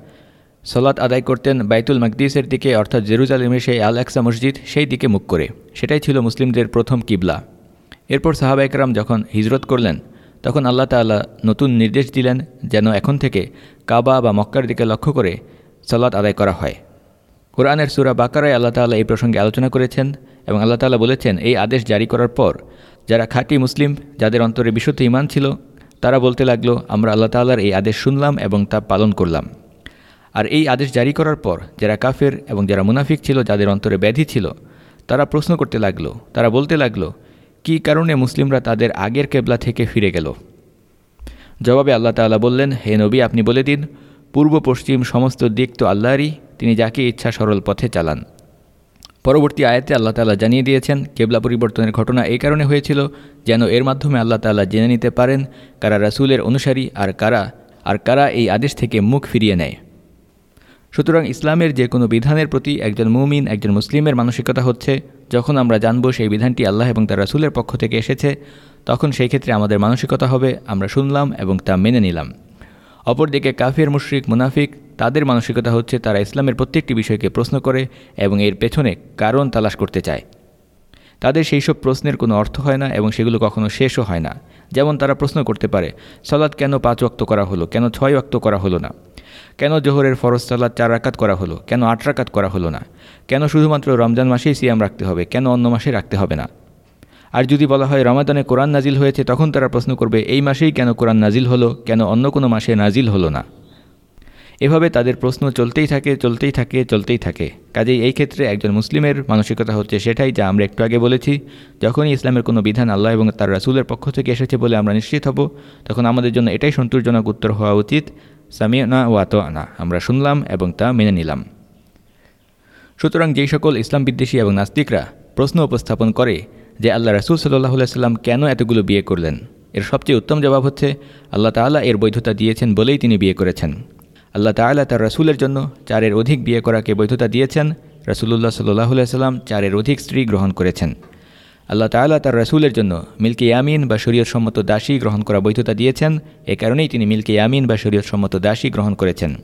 সলাৎ আদায় করতেন বাইতুল মকদিসের দিকে, অর্থাৎ জেরুজালেমের সেই আল একসা মসজিদ সেই দিকে মুখ করে। সেটাই ছিল মুসলিমদের প্রথম কিবলা। এরপর সাহাবা একরাম যখন হিজরত করলেন, তখন আল্লাহ তাল্লাহ নতুন নির্দেশ দিলেন যেন এখন থেকে কাবা বা মক্কার দিকে লক্ষ্য করে সলাৎ আদায় করা হয়। কোরআনের সুরা বাকারায় আল্লাহ তাল্লাহ এই প্রসঙ্গে আলোচনা করেছেন এবং আল্লাহ তাল্লাহ বলেছেন, এই আদেশ জারি করার পর যারা খাঁটি মুসলিম, যাদের অন্তরে বিশুদ্ধ ইমান ছিল, তারা বলতে লাগল, আমরা আল্লাহ তাল্লাহর এই আদেশ শুনলাম এবং তা পালন করলাম। আর এই আদেশ জারি করার পর যারা কাফের এবং যারা মুনাফিক ছিল, যাদের অন্তরে ব্যাধি ছিল, তারা প্রশ্ন করতে লাগল, তারা বলতে লাগল, কী কারণে মুসলিমরা তাদের আগের কেবলা থেকে ফিরে গেল? জবাবে আল্লাহ তাআলা বললেন, হে নবী, আপনি বলে দিন পূর্ব পশ্চিম সমস্ত দিক তো আল্লাহরই, তিনি যাকে ইচ্ছা সরল পথে চালান। পরবর্তী আয়াতে আল্লাহ তালা জানিয়ে দিয়েছেন, কেবলা পরিবর্তনের ঘটনা এই কারণে হয়েছিল যেন এর মাধ্যমে আল্লাহ তালা জেনে নিতে পারেন কারা রাসুলের অনুসারী আর কারা আর কারা এই আদেশ থেকে মুখ ফিরিয়ে নেয়। সুতরাং ইসলামের যে কোনো বিধানের প্রতি একজন মুমিন, একজন মুসলিমের মানসিকতা হচ্ছে, যখন আমরা জানব সেই বিধানটি আল্লাহ এবং তার রাসুলের পক্ষ থেকে এসেছে, তখন সেই ক্ষেত্রে আমাদের মানসিকতা হবে, আমরা শুনলাম এবং তা মেনে নিলাম। অপরদিকে কাফির, মুশরিক, মুনাফিক, তাদের মানসিকতা হচ্ছে তারা ইসলামের প্রত্যেকটি বিষয়কে প্রশ্ন করে এবং এর পেছনে কারণ তালাশ করতে চায়। তাদের সেই সব প্রশ্নের কোনো অর্থ হয় না এবং সেগুলো কখনো শেষও হয় না। যেমন তারা প্রশ্ন করতে পারে সলাদ কেন পাঁচ ওয়াক্ত করা হলো? কেন ছয় ওয়াক্ত করা হলো না? কেন জোহরের ফরজ সালাদ চার রাকাত করা হলো? কেন আট রাকাত করা হলো না? কেন শুধুমাত্র রমজান মাসেই সিয়াম রাখতে হবে? কেন অন্য মাসে রাখতে হবে না? আর যদি বলা হয় রমাদানে কোরআন নাজিল হয়েছে, তখন তারা প্রশ্ন করবে, এই মাসেই কেন কোরআন নাজিল হলো? কেন অন্য কোনো মাসে নাজিল হলো না? এভাবে তাদের প্রশ্ন চলতেই থাকে চলতেই থাকে চলতেই থাকে। কাজেই এই ক্ষেত্রে একজন মুসলিমের মানসিকতা হচ্ছে সেটাই যা আমরা একটু আগে বলেছি। যখনই ইসলামের কোনো বিধান আল্লাহ এবং তার রাসুলের পক্ষ থেকে এসেছে বলে আমরা নিশ্চিত হব, তখন আমাদের জন্য এটাই সন্তোষজনক উত্তর হওয়া উচিত সামিয়ানা ওয়াত আনা আমরা শুনলাম এবং তা মেনে নিলাম। সুতরাং যেই সকল ইসলাম বিদ্বেষী এবং নাস্তিকরা প্রশ্ন উপস্থাপন করে যে আল্লাহ রাসুল সাল্লাহ সাল্লাম কেন এতগুলো বিয়ে করলেন? এর সবচেয়ে উত্তম জবাব হচ্ছে, আল্লাহ তাআলা এর বৈধতা দিয়েছেন বলেই তিনি বিয়ে করেছেন। আল্লাহ তাআলা তার রাসুলের জন্য চারের অধিক বিয়ে করাকে বৈধতা দিয়েছেন, রাসুলুল্লাহ সাল্লাহ সাল্লাম চারের অধিক স্ত্রী গ্রহণ করেছেন। আল্লাহ তাআলা তার রাসুলের জন্য মিল্কে ইয়ামিন বা শরীয়ত সম্মত দাসী গ্রহণ করা বৈধতা দিয়েছেন, এ কারণেই তিনি মিল্কে ইয়ামিন বা শরীয়ত সম্মত দাসী গ্রহণ করেছেন।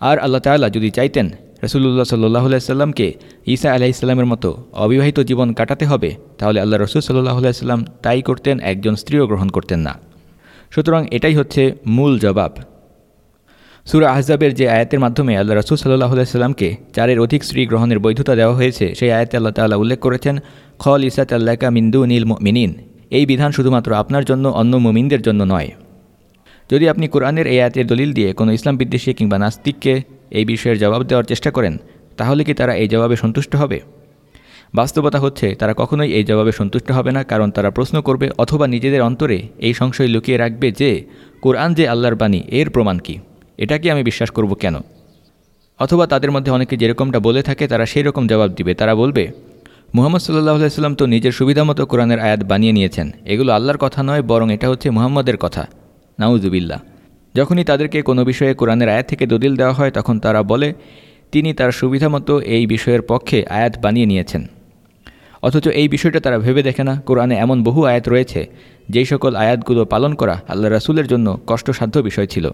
আর আল্লাহ তাআলা যদি চাইতেন রসুল্লাহ সাল্লাহ সাল্লামকে ঈসা আলাইসাল্লামের মতো অবিবাহিত জীবন কাটাতে হবে, তাহলে আল্লাহ রসুল সাল্লাহ সাল্লাম তাই করতেন, একজন স্ত্রীও গ্রহণ করতেন না। সুতরাং এটাই হচ্ছে মূল জবাব। সুরা আহজাবের যে আয়াতের মাধ্যমে আল্লাহ রসুল সাল্লাহ সাল্লামকে চারের অধিক স্ত্রী গ্রহণের বৈধতা দেওয়া হয়েছে, সেই আয়াতে আল্লাহ তাল্লাহ উল্লেখ করেছেন খল ইসাত আল্লাকা মিন্দু নীল মিনিন এই বিধান শুধুমাত্র আপনার জন্য, অন্য মুমিনদের জন্য নয়। যদি আপনি কোরআনের এই আয়াতের দলিল দিয়ে কোনো ইসলাম বিদ্বেষী কিংবা নাস্তিককে এই বিষয়ের জবাব দেওয়ার চেষ্টা করেন, তাহলে কি তারা এই জবাবে সন্তুষ্ট হবে? বাস্তবতা হচ্ছে, তারা কখনোই এই জবাবে সন্তুষ্ট হবে না, কারণ তারা প্রশ্ন করবে অথবা নিজেদের অন্তরে এই সংশয় লুকিয়ে রাখবে যে, কোরআন যে আল্লাহর বাণী, এর প্রমাণ কি? এটা কি আমি বিশ্বাস করব কেন? অথবা তাদের মধ্যে অনেকে যেরকমটা বলে থাকে, তারা সেই রকম জবাব দিবে। তারা বলবে, মুহাম্মদ সাল্লাহ সাল্লাম তো নিজের সুবিধামতো কোরআনের আয়াত বানিয়ে নিয়েছেন। এগুলো আল্লাহর কথা নয়, বরং এটা হচ্ছে মুহাম্মদের কথা। নাউজুবিল্লা যখনই তাদেরকে কোনো বিষয়ে কোরআনের আয়াত থেকে দলিল দেওয়া হয়, তখন তারা বলে, তিনি তার সুবিধামতো এই বিষয়ের পক্ষে আয়াত বানিয়ে নিয়েছেন। অথচ এই বিষয়টা তারা ভেবে দেখে না। কোরআনে এমন বহু আয়াত রয়েছে, যেই সকল আয়াতগুলো পালন করা আল্লাহ রাসুলের জন্য কষ্টসাধ্য বিষয় ছিল।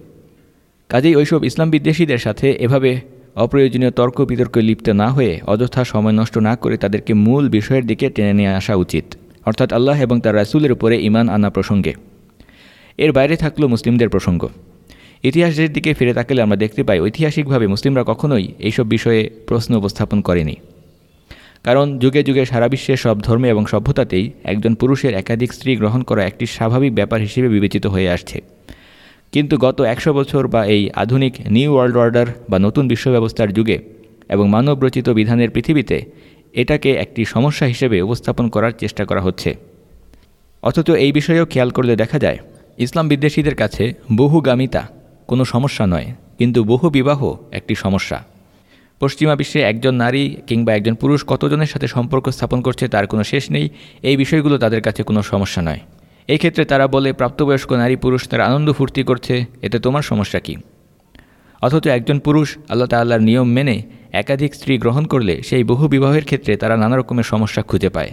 কাজেই ওইসব ইসলাম বিদ্বেষীদের সাথে এভাবে অপ্রয়োজনীয় তর্ক বিতর্কে লিপ্ত না হয়ে অযথা সময় নষ্ট না করে তাদেরকে মূল বিষয়ের দিকে টেনে নিয়ে আসা উচিত। অর্থাৎ আল্লাহ এবং তার রাসুলের উপরে ইমান আনা প্রসঙ্গে। এর বাইরে থাকল মুসলিমদের প্রসঙ্গ। ইতিহাসের দিকে ফিরে তাকালে আমরা দেখতে পাই ঐতিহাসিকভাবে মুসলিমরা কখনোই এইসব বিষয়ে প্রশ্ন উপস্থাপন করেনি। কারণ যুগে যুগে সারা বিশ্বের সব ধর্মে এবং সভ্যতাতেই একজন পুরুষের একাধিক স্ত্রী গ্রহণ করা একটি স্বাভাবিক ব্যাপার হিসেবে বিবেচিত হয়ে আসছে। কিন্তু গত একশো বছর বা এই আধুনিক নিউ ওয়ার্ল্ড অর্ডার বা নতুন বিশ্ব ব্যবস্থার যুগে এবং মানবরচিত বিধানের পৃথিবীতে এটাকে একটি সমস্যা হিসেবে উপস্থাপন করার চেষ্টা করা হচ্ছে। অথচ এই বিষয়েও খেয়াল করলে দেখা যায়, ইসলাম বিদ্বেষীদের কাছে বহুগামিতা কোনো সমস্যা নয়, কিন্তু বহু বিবাহ একটি সমস্যা। পশ্চিমা বিশ্বে একজন নারী কিংবা একজন পুরুষ কতজনের সাথে সম্পর্ক স্থাপন করছে তার কোনো শেষ নেই, এই বিষয়গুলো তাদের কাছে কোনো সমস্যা নয়। এই ক্ষেত্রে তারা বলে, প্রাপ্তবয়স্ক নারী পুরুষ তারা আনন্দ ফুর্তি করছে, এতে তোমার সমস্যা কি? অথচ একজন পুরুষ আল্লাহ তাল্লাহর নিয়ম মেনে একাধিক স্ত্রী গ্রহণ করলে সেই বহু বিবাহের ক্ষেত্রে তারা নানা রকমের সমস্যা খুঁজে পায়।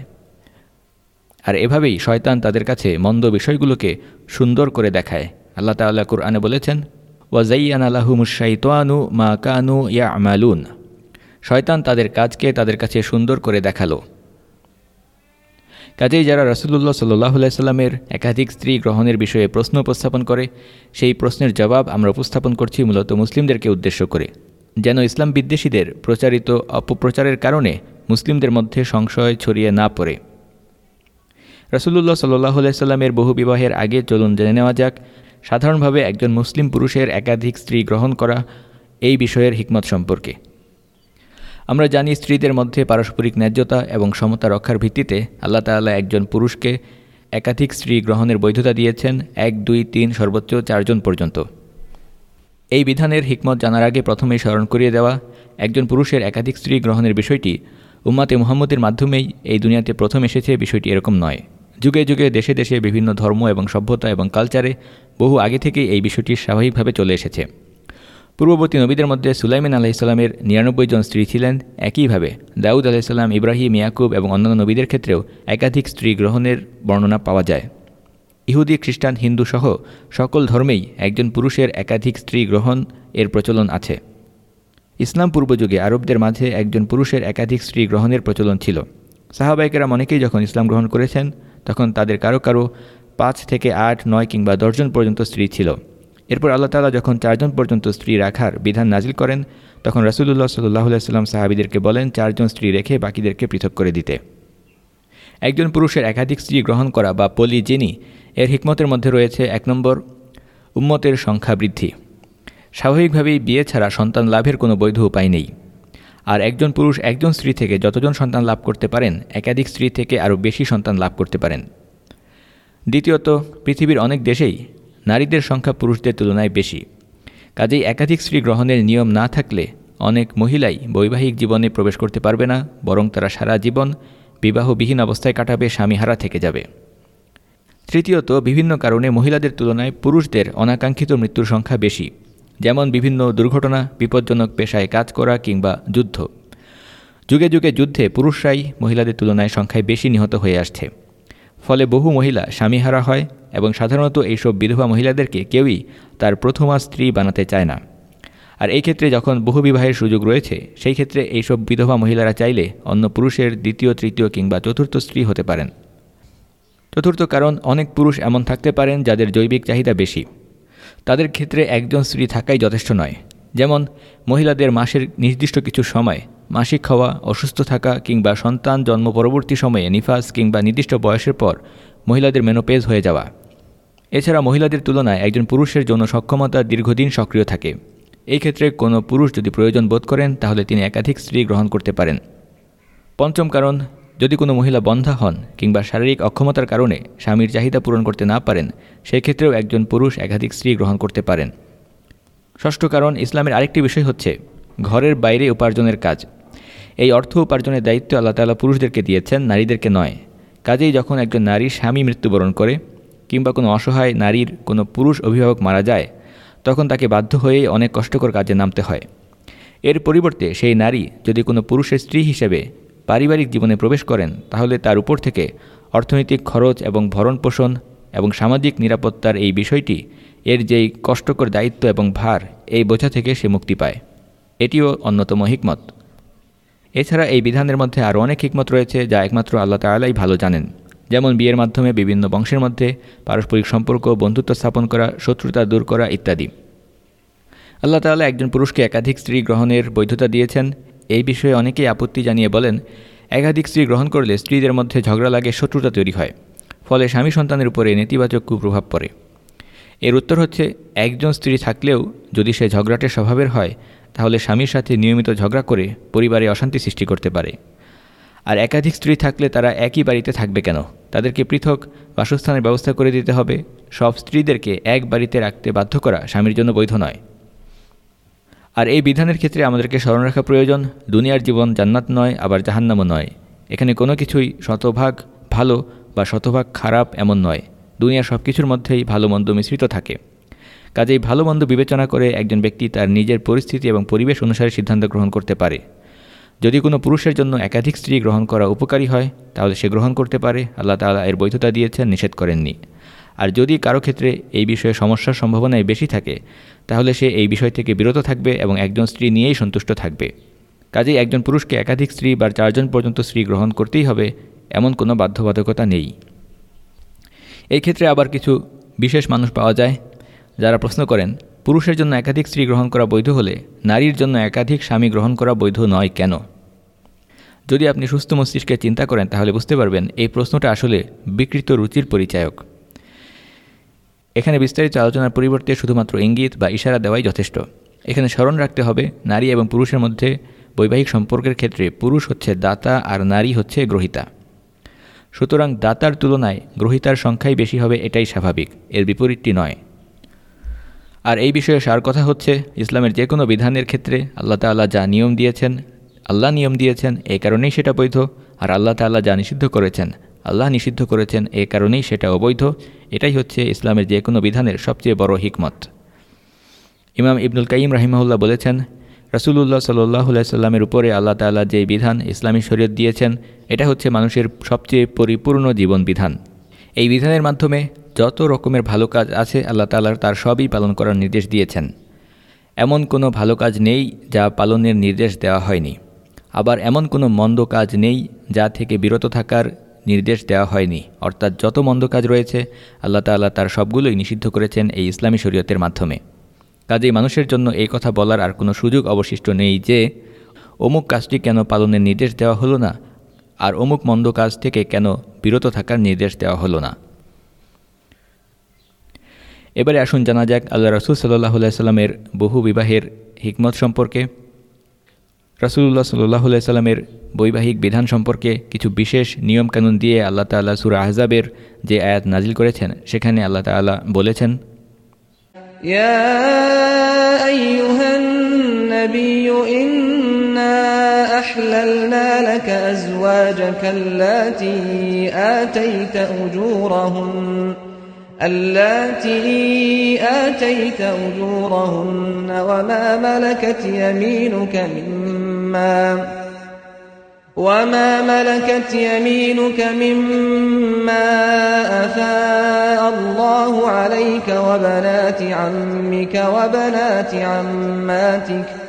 আর এভাবেই শয়তান তাদের কাছে মন্দ বিষয়গুলোকে সুন্দর করে দেখায়। আল্লাহ তাল্লাহ কুরআনে বলেছেন ওয়াজাইয়ান মা কানু ইয়া আমালুন শয়তান তাদের কাজকে তাদের কাছে সুন্দর করে দেখাল। কাজেই যারা রসুল্লাহ সাল্লাহ সাল্লামের একাধিক স্ত্রী গ্রহণের বিষয়ে প্রশ্ন উপস্থাপন করে, সেই প্রশ্নের জবাব আমরা উপস্থাপন করছি মূলত মুসলিমদেরকে উদ্দেশ্য করে। যেন ইসলাম বিদ্বেষীদের প্রচারিত অপপ্রচারের কারণে মুসলিমদের মধ্যে সংশয় ছড়িয়ে না পড়ে। রসুল্লাহ সাল্লাহ সাল্লামের বহু বিবাহের আগে চলুন জেনে নেওয়া যাক সাধারণভাবে একজন মুসলিম পুরুষের একাধিক স্ত্রী গ্রহণ করা এই বিষয়ের হিকমত সম্পর্কে। আমরা জানি স্ত্রীদের মধ্যে পারস্পরিক ন্যায্যতা এবং সমতা রক্ষার ভিত্তিতে আল্লাহ তাল্লাহ একজন পুরুষকে একাধিক স্ত্রী গ্রহণের বৈধতা দিয়েছেন এক, দুই, তিন, সর্বোচ্চ চারজন পর্যন্ত। এই বিধানের হিকমত জানার আগে প্রথমেই স্মরণ করিয়ে দেওয়া, একজন পুরুষের একাধিক স্ত্রী গ্রহণের বিষয়টি উম্মাতে মুহাম্মদের মাধ্যমেই এই দুনিয়াতে প্রথম এসেছে, বিষয়টি এরকম নয়। যুগে যুগে দেশে দেশে বিভিন্ন ধর্ম এবং সভ্যতা এবং কালচারে বহু আগে থেকেই এই বিষয়টি স্বাভাবিকভাবে চলে এসেছে। পূর্ববর্তী নবীদের মধ্যে সুলাইমিন আলাহিসাল্লামের নিরানব্বই জন স্ত্রী ছিলেন একইভাবে। দাউদ আলাহিসাল্লাম ইব্রাহিম, ইয়াকুব এবং অন্যান্য নবীদের ক্ষেত্রেও একাধিক স্ত্রী গ্রহণের বর্ণনা পাওয়া যায়। ইহুদি, খ্রিস্টান, হিন্দু সহ সকল ধর্মেই একজন পুরুষের একাধিক স্ত্রী গ্রহণ এর প্রচলন আছে। ইসলাম পূর্বযুগে আরবদের মাঝে একজন পুরুষের একাধিক স্ত্রী গ্রহণের প্রচলন ছিল। সাহাবাইকেরা অনেকেই যখন ইসলাম গ্রহণ করেছেন, তখন তাদের কারও কারও পাঁচ থেকে আট, নয় কিংবা দশজন পর্যন্ত স্ত্রী ছিল। এরপর আল্লাহ তালা যখন চারজন পর্যন্ত স্ত্রী রাখার বিধান নাজিল করেন, তখন রাসুলুল্লাহ সাল্লাহ সাল্লাম সাহাবিদেরকে বলেন, চারজন স্ত্রী রেখে বাকিদেরকে পৃথক করে দিতে। একজন পুরুষের একাধিক স্ত্রী গ্রহণ করা বা পলি যিনি, এর হিকমতের মধ্যে রয়েছে এক নম্বর, উম্মতের সংখ্যা বৃদ্ধি। স্বাভাবিকভাবেই বিয়ে ছাড়া সন্তান লাভের কোনো বৈধ উপায় নেই। আর একজন পুরুষ একজন স্ত্রী থেকে যতজন সন্তান লাভ করতে পারেন, একাধিক স্ত্রী থেকে আরও বেশি সন্তান লাভ করতে পারেন। দ্বিতীয়ত, পৃথিবীর অনেক দেশেই নারীদের সংখ্যা পুরুষদের তুলনায় বেশি। কাজেই একাধিক স্ত্রী গ্রহণের নিয়ম না থাকলে অনেক মহিলাই বৈবাহিক জীবনে প্রবেশ করতে পারবে না, বরং তারা সারা জীবন বিবাহবিহীন অবস্থায় কাটাবে, স্বামীহারা থেকে যাবে। তৃতীয়ত, বিভিন্ন কারণে মহিলাদের তুলনায় পুরুষদের অনাকাঙ্ক্ষিত মৃত্যুর সংখ্যা বেশি, যেমন বিভিন্ন দুর্ঘটনা, বিপজ্জনক পেশায় কাজ করা কিংবা যুদ্ধ। যুগে যুগে যুদ্ধে পুরুষরাই মহিলাদের তুলনায় সংখ্যায় বেশি নিহত হয়ে আসছে। ফলে বহু মহিলা স্বামীহারা হয় এবং সাধারণত এইসব বিধবা মহিলাদেরকে কেউই তার প্রথমা স্ত্রী বানাতে চায় না। আর এই ক্ষেত্রে যখন বহু বিবাহের সুযোগ রয়েছে, সেই ক্ষেত্রে এইসব বিধবা মহিলারা চাইলে অন্য পুরুষের দ্বিতীয়, তৃতীয় কিংবা চতুর্থ স্ত্রী হতে পারেন। চতুর্থ কারণ, অনেক পুরুষ এমন থাকতে পারেন যাদের জৈবিক চাহিদা বেশি। তাদের ক্ষেত্রে একজন স্ত্রী থাকাই যথেষ্ট নয়। যেমন, মহিলাদের মাসের নির্দিষ্ট কিছু সময় মাসিক খাওয়া, অসুস্থ থাকা কিংবা সন্তান জন্ম পরবর্তী সময়ে নিফাস কিংবা নির্দিষ্ট বয়সের পর মহিলাদের মেনোপেজ হয়ে যাওয়া। এছাড়া মহিলাদের তুলনায় একজন পুরুষের জন্য সক্ষমতা দীর্ঘদিন সক্রিয় থাকে। এই ক্ষেত্রে কোনো পুরুষ যদি প্রয়োজন বোধ করেন, তাহলে তিনি একাধিক স্ত্রী গ্রহণ করতে পারেন। পঞ্চম কারণ, যদি কোনো মহিলা বন্ধা হন কিংবা শারীরিক অক্ষমতার কারণে স্বামীর চাহিদা পূরণ করতে না পারেন সেই ক্ষেত্রেও একজন পুরুষ একাধিক স্ত্রী গ্রহণ করতে পারেন। ষষ্ঠ কারণ, ইসলামের আরেকটি বিষয় হচ্ছে ঘরের বাইরে উপার্জনের কাজ। এই অর্থ উপার্জনের দায়িত্ব আল্লাহ তালা পুরুষদেরকে দিয়েছেন, নারীদেরকে নয়। কাজেই যখন একজন নারী স্বামী মৃত্যুবরণ করে কিংবা কোনো অসহায় নারীর কোনো পুরুষ অভিভাবক মারা যায়, তখন তাকে বাধ্য হয়েই অনেক কষ্টকর কাজে নামতে হয়। এর পরিবর্তে সেই নারী যদি কোনো পুরুষের স্ত্রী হিসেবে পারিবারিক জীবনে প্রবেশ করেন, তাহলে তার উপর থেকে অর্থনৈতিক খরচ এবং ভরণ পোষণ এবং সামাজিক নিরাপত্তার এই বিষয়টি এর যেই কষ্টকর দায়িত্ব এবং ভার, এই বোঝা থেকে সে মুক্তি পায়। এটিও অন্যতম হিকমত। এছাড়া এই বিধানের মধ্যে আরও অনেক হিকমত রয়েছে যা একমাত্র আল্লাহ তালাই ভালো জানেন। যেমন বিয়ের মাধ্যমে বিভিন্ন বংশের মধ্যে পারস্পরিক সম্পর্ক, বন্ধুত্ব স্থাপন করা, শত্রুতা দূর করা ইত্যাদি। আল্লাহ তাআলা একজন পুরুষকে একাধিক স্ত্রী গ্রহণের বৈধতা দিয়েছেন। এই বিষয়ে অনেকেই আপত্তি জানিয়ে বলেন, একাধিক স্ত্রী গ্রহণ করলে স্ত্রীদের মধ্যে ঝগড়া লাগে, শত্রুতা তৈরি হয়, ফলে স্বামী সন্তানের উপরে নেতিবাচক কুপ্রভাব পড়ে। এর উত্তর হচ্ছে, একজন স্ত্রী থাকলেও যদি সে ঝগড়াটে স্বভাবের হয় তাহলে স্বামীর সাথে নিয়মিত ঝগড়া করে পরিবারে অশান্তি সৃষ্টি করতে পারে। আর একাধিক স্ত্রী থাকলে তারা একই বাড়িতে থাকবে কেন? তাদেরকে পৃথক বাসস্থানের ব্যবস্থা করে দিতে হবে। সব স্ত্রীদেরকে এক বাড়িতে রাখতে বাধ্য করা স্বামীর জন্য বৈধ নয়। আর এই বিধানের ক্ষেত্রে আমাদেরকে স্মরণ রাখা প্রয়োজন, দুনিয়ার জীবন জান্নাত নয়, আবার জাহান্নামও নয়। এখানে কোনো কিছুই শতভাগ ভালো বা শতভাগ খারাপ এমন নয়। দুনিয়ার সব কিছুর মধ্যেই ভালো মন্দ মিশ্রিত থাকে। কাজেই ভালো মন্দ বিবেচনা করে একজন ব্যক্তি তার নিজের পরিস্থিতি এবং পরিবেশ অনুসারে সিদ্ধান্ত গ্রহণ করতে পারে। যদি কোনো পুরুষের জন্য একাধিক স্ত্রী গ্রহণ করা উপকারী হয়, তাহলে সে গ্রহণ করতে পারে, আল্লাহ তালা এর বৈধতা দিয়েছেন, নিষেধ করেননি। আর যদি কারও ক্ষেত্রে এই বিষয়ে সমস্যার সম্ভাবনায় বেশি থাকে, তাহলে সে এই বিষয় থেকে বিরত থাকবে এবং একজন স্ত্রী নিয়েই সন্তুষ্ট থাকবে। কাজেই একজন পুরুষকে একাধিক স্ত্রী বা চারজন পর্যন্ত স্ত্রী গ্রহণ করতেই হবে, এমন কোনো বাধ্যবাধকতা নেই। এই ক্ষেত্রে আবার কিছু বিশেষ মানুষ পাওয়া যায় যারা প্রশ্ন করেন, পুরুষের জন্য একাধিক স্ত্রী গ্রহণ করা বৈধ হলে নারীর জন্য একাধিক স্বামী গ্রহণ করা বৈধ নয় কেন? যদি আপনি সুস্থ মস্তিষ্কে চিন্তা করেন, তাহলে বুঝতে পারবেন এই প্রশ্নটা আসলে বিকৃত রুচির পরিচায়ক। এখানে বিস্তারিত আলোচনার পরিবর্তে শুধুমাত্র ইঙ্গিত বা ইশারা দেওয়াই যথেষ্ট। এখানে স্মরণ রাখতে হবে, নারী এবং পুরুষের মধ্যে বৈবাহিক সম্পর্কের ক্ষেত্রে পুরুষ হচ্ছে দাতা আর নারী হচ্ছে গ্রহিতা। সুতরাং দাতার তুলনায় গ্রহিতার সংখ্যাই বেশি হবে, এটাই স্বাভাবিক। এর বিপরীতটি নয়। আর এই বিষয়ে সার কথা হচ্ছে, ইসলামের যে কোনো বিধানের ক্ষেত্রে আল্লাহ তাল্লাহ যা নিয়ম দিয়েছেন, আল্লাহ নিয়ম দিয়েছেন এই কারণেই সেটা বৈধ, আর আল্লাহ তাল্লাহ যা নিষিদ্ধ করেছেন, আল্লাহ নিষিদ্ধ করেছেন, এ কারণেই সেটা অবৈধ। এটাই হচ্ছে ইসলামের যে কোনো বিধানের সবচেয়ে বড় হিকমত। ইমাম ইবনুল কাইম রাহিমাহুল্লাহ বলেছেন রসুল্লাহ সাল্লাহ সাল্লামের উপরে আল্লাহ তাল্লাহ যে বিধান ইসলামী শরীয়ত দিয়েছেন, এটা হচ্ছে মানুষের সবচেয়ে পরিপূর্ণ জীবন বিধান। এই বিধানের মাধ্যমে যত রকমের ভালো কাজ আছে, আল্লাহ তাল্লাহ তার সবই পালন করার নির্দেশ দিয়েছেন। এমন কোনো ভালো কাজ নেই যা পালনের নির্দেশ দেওয়া হয়নি। আবার এমন কোনো মন্দ কাজ নেই যা থেকে বিরত থাকার নির্দেশ দেওয়া হয়নি। অর্থাৎ যত মন্দ কাজ রয়েছে, আল্লাহ তাল্লাহ তার সবগুলোই নিষিদ্ধ করেছেন এই ইসলামী শরীয়তের মাধ্যমে। কাজেই মানুষের জন্য এই কথা বলার আর কোনো সুযোগ অবশিষ্ট নেই যে, অমুক কাজটি কেন পালনের নির্দেশ দেওয়া হলো না, আর অমুক মন্দ কাজ থেকে কেন বিরত থাকার নির্দেশ দেওয়া হলো না। এবারে আসুন জানা যাক আল্লাহ রসুল সাল্লাহ সাল্লামের বহু বিবাহের হিকমত সম্পর্কে রসুল্লাহ সাল্লাহ সাল্লামের বৈবাহিক বিধান সম্পর্কে কিছু বিশেষ নিয়মকানুন দিয়ে আল্লাহ তাল্লাহ সুর আহজাবের যে আয়াত নাজিল করেছেন সেখানে আল্লাহ তাল্লাহ বলেছেন أحللنا لك أزواجك اللاتي آتيت أجورهن اللاتي آتيت أجورهن وما ملكت يمينك مما وما ملكت يمينك مما أفاء الله عليك وبنات عمك وبنات عماتك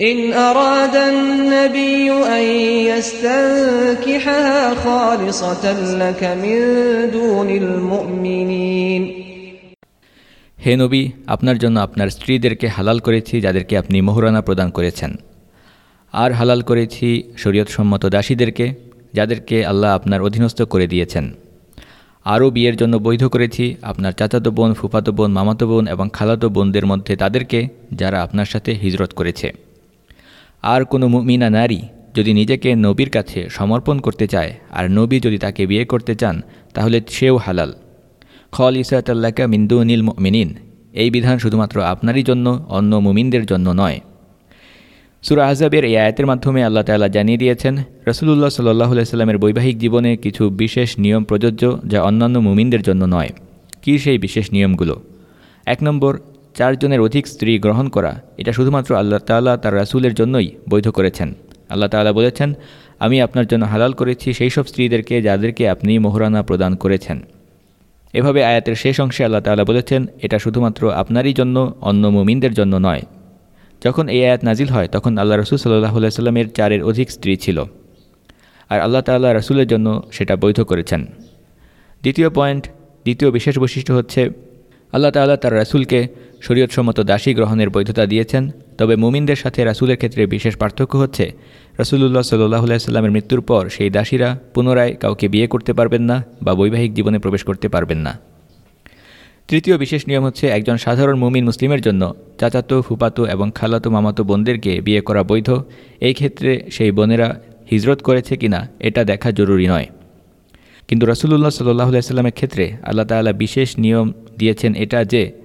إن أراد النبي أن يستنكحها خالصة لك من دون المؤمنين হে নবী আপনার জন্য আপনার স্ত্রীদেরকে হালাল করেছি যাদেরকে আপনি মোহরানা প্রদান করেছেন আর হালাল করেছি শরীয়তসম্মত দাসীদেরকে যাদেরকে আল্লাহ আপনার অধীনস্থ করে দিয়েছেন আরও বিয়ের জন্য বৈধ করেছি আপনার চাচাতো বোন ফুফাতো বোন মামাতো বোন এবং খালাতো বোনদের মধ্যে তাদেরকে যারা আপনার সাথে হিজরত করেছে আর কোনো মুমিনা নারী যদি নিজেকে নবীর কাছে সমর্পণ করতে চায়, আর নবী যদি তাকে বিয়ে করতে চান, তাহলে সেও হালাল। খল ইসাতাল্লাকা মিন্দুনিল মিনিন এই বিধান শুধুমাত্র আপনারই জন্য, অন্য মুমিনদের জন্য নয়। সুরা আজাবের এই আয়াতের মাধ্যমে আল্লাহ তাল্লাহ জানিয়ে দিয়েছেন রসুল্লাহ সাল্লাহ সাল্লামের বৈবাহিক জীবনে কিছু বিশেষ নিয়ম প্রযোজ্য যা অন্যান্য মুমিনদের জন্য নয়। কী সেই বিশেষ নিয়মগুলো? এক নম্বর চারজনের অধিক স্ত্রী গ্রহণ করা, এটা শুধুমাত্র আল্লাহ তাল্লাহ তার রাসুলের জন্যই বৈধ করেছেন। আল্লাহ তাল্লাহ বলেছেন, আমি আপনার জন্য হালাল করেছি, সেই সব স্ত্রীদেরকে যাদেরকে আপনি মোহরানা প্রদান করেছেন। এভাবে আয়াতের শেষ অংশে আল্লাহ তাল্লাহ বলেছেন, এটা শুধুমাত্র আপনারই জন্য, অন্য মুমিনদের জন্য নয়। যখন এই আয়াত নাজিল হয়, তখন আল্লাহ রসুল সাল্লাহ সাল্লামের চারের অধিক স্ত্রী ছিল। আর আল্লাহ তাল্লাহ রসুলের জন্য সেটা বৈধ করেছেন। দ্বিতীয় পয়েন্ট, দ্বিতীয় বিশেষ বৈশিষ্ট্য হচ্ছে, আল্লাহ তাল্লাহ তার রাসুলকে শরীয়তসম্মত দাসী গ্রহণের বৈধতা দিয়েছেন, তবে মুমিনদের সাথে রাসুলের ক্ষেত্রে বিশেষ পার্থক্য হচ্ছে রসুল্লাহ সাল্লাহ সাল্লামের মৃত্যুর পর সেই দাসীরা পুনরায় কাউকে বিয়ে করতে পারবেন না বা বৈবাহিক জীবনে প্রবেশ করতে পারবেন না। তৃতীয় বিশেষ নিয়ম হচ্ছে একজন সাধারণ মুমিন মুসলিমের জন্য চাচাতো, ফুপাতো এবং খালাতো, মামাতো বোনদেরকে বিয়ে করা বৈধ। এই ক্ষেত্রে সেই বোনেরা হিজরত করেছে কিনা এটা দেখা জরুরি নয়। কিন্তু রসুল্লাহ সাল্লাহ সাল্লামের ক্ষেত্রে আল্লাহ তালা বিশেষ নিয়ম দিয়েছেন এটা যে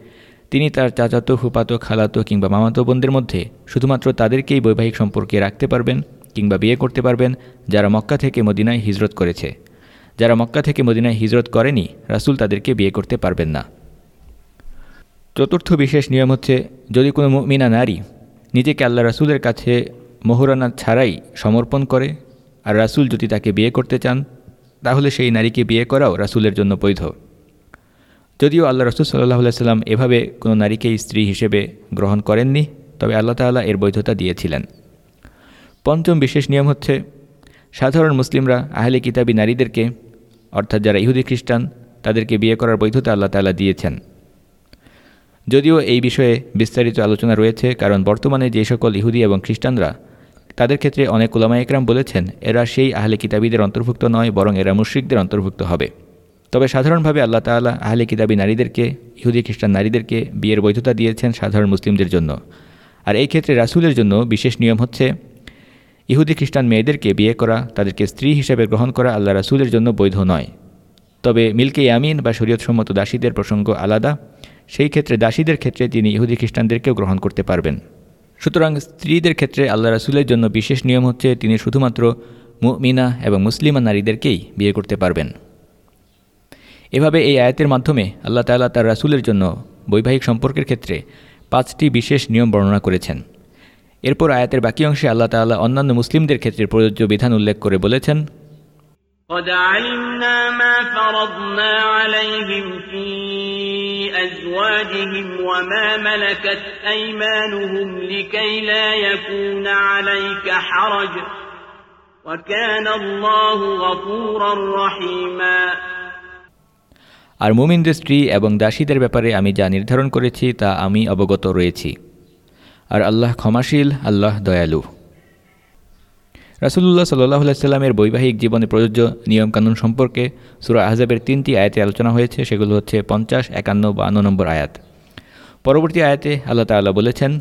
তিনি তার চাচাতো ফুপাতো খালাতো কিংবা মামাতো বোনদের মধ্যে শুধুমাত্র তাদেরকেই বৈবাহিক সম্পর্কে রাখতে পারবেন কিংবা বিয়ে করতে পারবেন যারা মক্কা থেকে মদিনায় হিজরত করেছে। যারা মক্কা থেকে মদিনায় হিজরত করেনি, রাসুল তাদেরকে বিয়ে করতে পারবেন না। চতুর্থ বিশেষ নিয়ম হচ্ছে, যদি কোনো মিনা নারী নিজেকে আল্লাহ রাসুলের কাছে মোহরানা ছাড়াই সমর্পণ করে আর রাসুল যদি তাকে বিয়ে করতে চান, তাহলে সেই নারীকে বিয়ে করাও রাসুলের জন্য বৈধ। যদিও আল্লাহ রসুল সাল্লাহ সাল্লাম এভাবে কোনো নারীকে স্ত্রী হিসেবে গ্রহণ করেননি, তবে আল্লাহ তাল্লাহ এর বৈধতা দিয়েছিলেন। পঞ্চম বিশেষ নিয়ম হচ্ছে, সাধারণ মুসলিমরা আহলে কিতাবি নারীদেরকে, অর্থাৎ যারা ইহুদি খ্রিস্টান, তাদেরকে বিয়ে করার বৈধতা আল্লাহ তালা দিয়েছেন। যদিও এই বিষয়ে বিস্তারিত আলোচনা রয়েছে, কারণ বর্তমানে যে সকল ইহুদি এবং খ্রিস্টানরা, তাদের ক্ষেত্রে অনেক ওলামা একরাম বলেছেন, এরা সেই আহলে কিতাবীদের অন্তর্ভুক্ত নয়, বরং এরা মুশ্রিকদের অন্তর্ভুক্ত হবে। তবে সাধারণভাবে আল্লাহ তাআলা আহলে কিতাবী নারীদেরকে, ইহুদি খ্রিস্টান নারীদেরকে বিয়ের বৈধতা দিয়েছেন সাধারণ মুসলিমদের জন্য। আর এই ক্ষেত্রে রাসুলের জন্য বিশেষ নিয়ম হচ্ছে, ইহুদি খ্রিস্টান মেয়েদেরকে বিয়ে করা, তাদেরকে স্ত্রী হিসেবে গ্রহণ করা আল্লাহ রাসুলের জন্য বৈধ নয়। তবে মিল্কে ইয়ামিন বা শরীয়তসম্মত দাসীদের প্রসঙ্গ আলাদা, সেই ক্ষেত্রে দাসীদের ক্ষেত্রে তিনি ইহুদি খ্রিস্টানদেরকেও গ্রহণ করতে পারবেন। সুতরাং স্ত্রীদের ক্ষেত্রে আল্লাহ রাসুলের জন্য বিশেষ নিয়ম হচ্ছে, তিনি শুধুমাত্র মুমিনা এবং মুসলিমা নারীদেরকেই বিয়ে করতে পারবেন। এভাবে এই আয়াতের মাধ্যমে আল্লাহ তাল্লাহ তার রাসুলের জন্য বৈবাহিক সম্পর্কের ক্ষেত্রে পাঁচটি বিশেষ নিয়ম বর্ণনা করেছেন এরপর আয়াতের বাকি অংশে আল্লাহ তাল্লাহ অন্যান্য মুসলিমদের ক্ষেত্রে প্রযোজ্য বিধান উল্লেখ করে বলেছেন قد علمنا ما فرضنا عليهم في أزواجهم وما ملكت أيمانهم لكي لا يكون عليك حرج وكان الله غفورا رحيما আর মুমিনদের স্ত্রী এবং দাসীদের ব্যাপারে আমি যা নির্ধারণ করেছি, তা আমি অবগত রয়েছি। আর আল্লাহ ক্ষমাশীল, আল্লাহ দয়ালু। রাসুল্লাহ সাল্লাহ সাল্লামের বৈবাহিক জীবনে প্রযোজ্য নিয়মকানুন সম্পর্কে সুরা আহজাবের তিনটি আয়াতে আলোচনা হয়েছে, সেগুলো হচ্ছে পঞ্চাশ, একান্ন, বান্ন নম্বর আয়াত। পরবর্তী আয়াতে আল্লাহ তাল্লাহ বলেছেন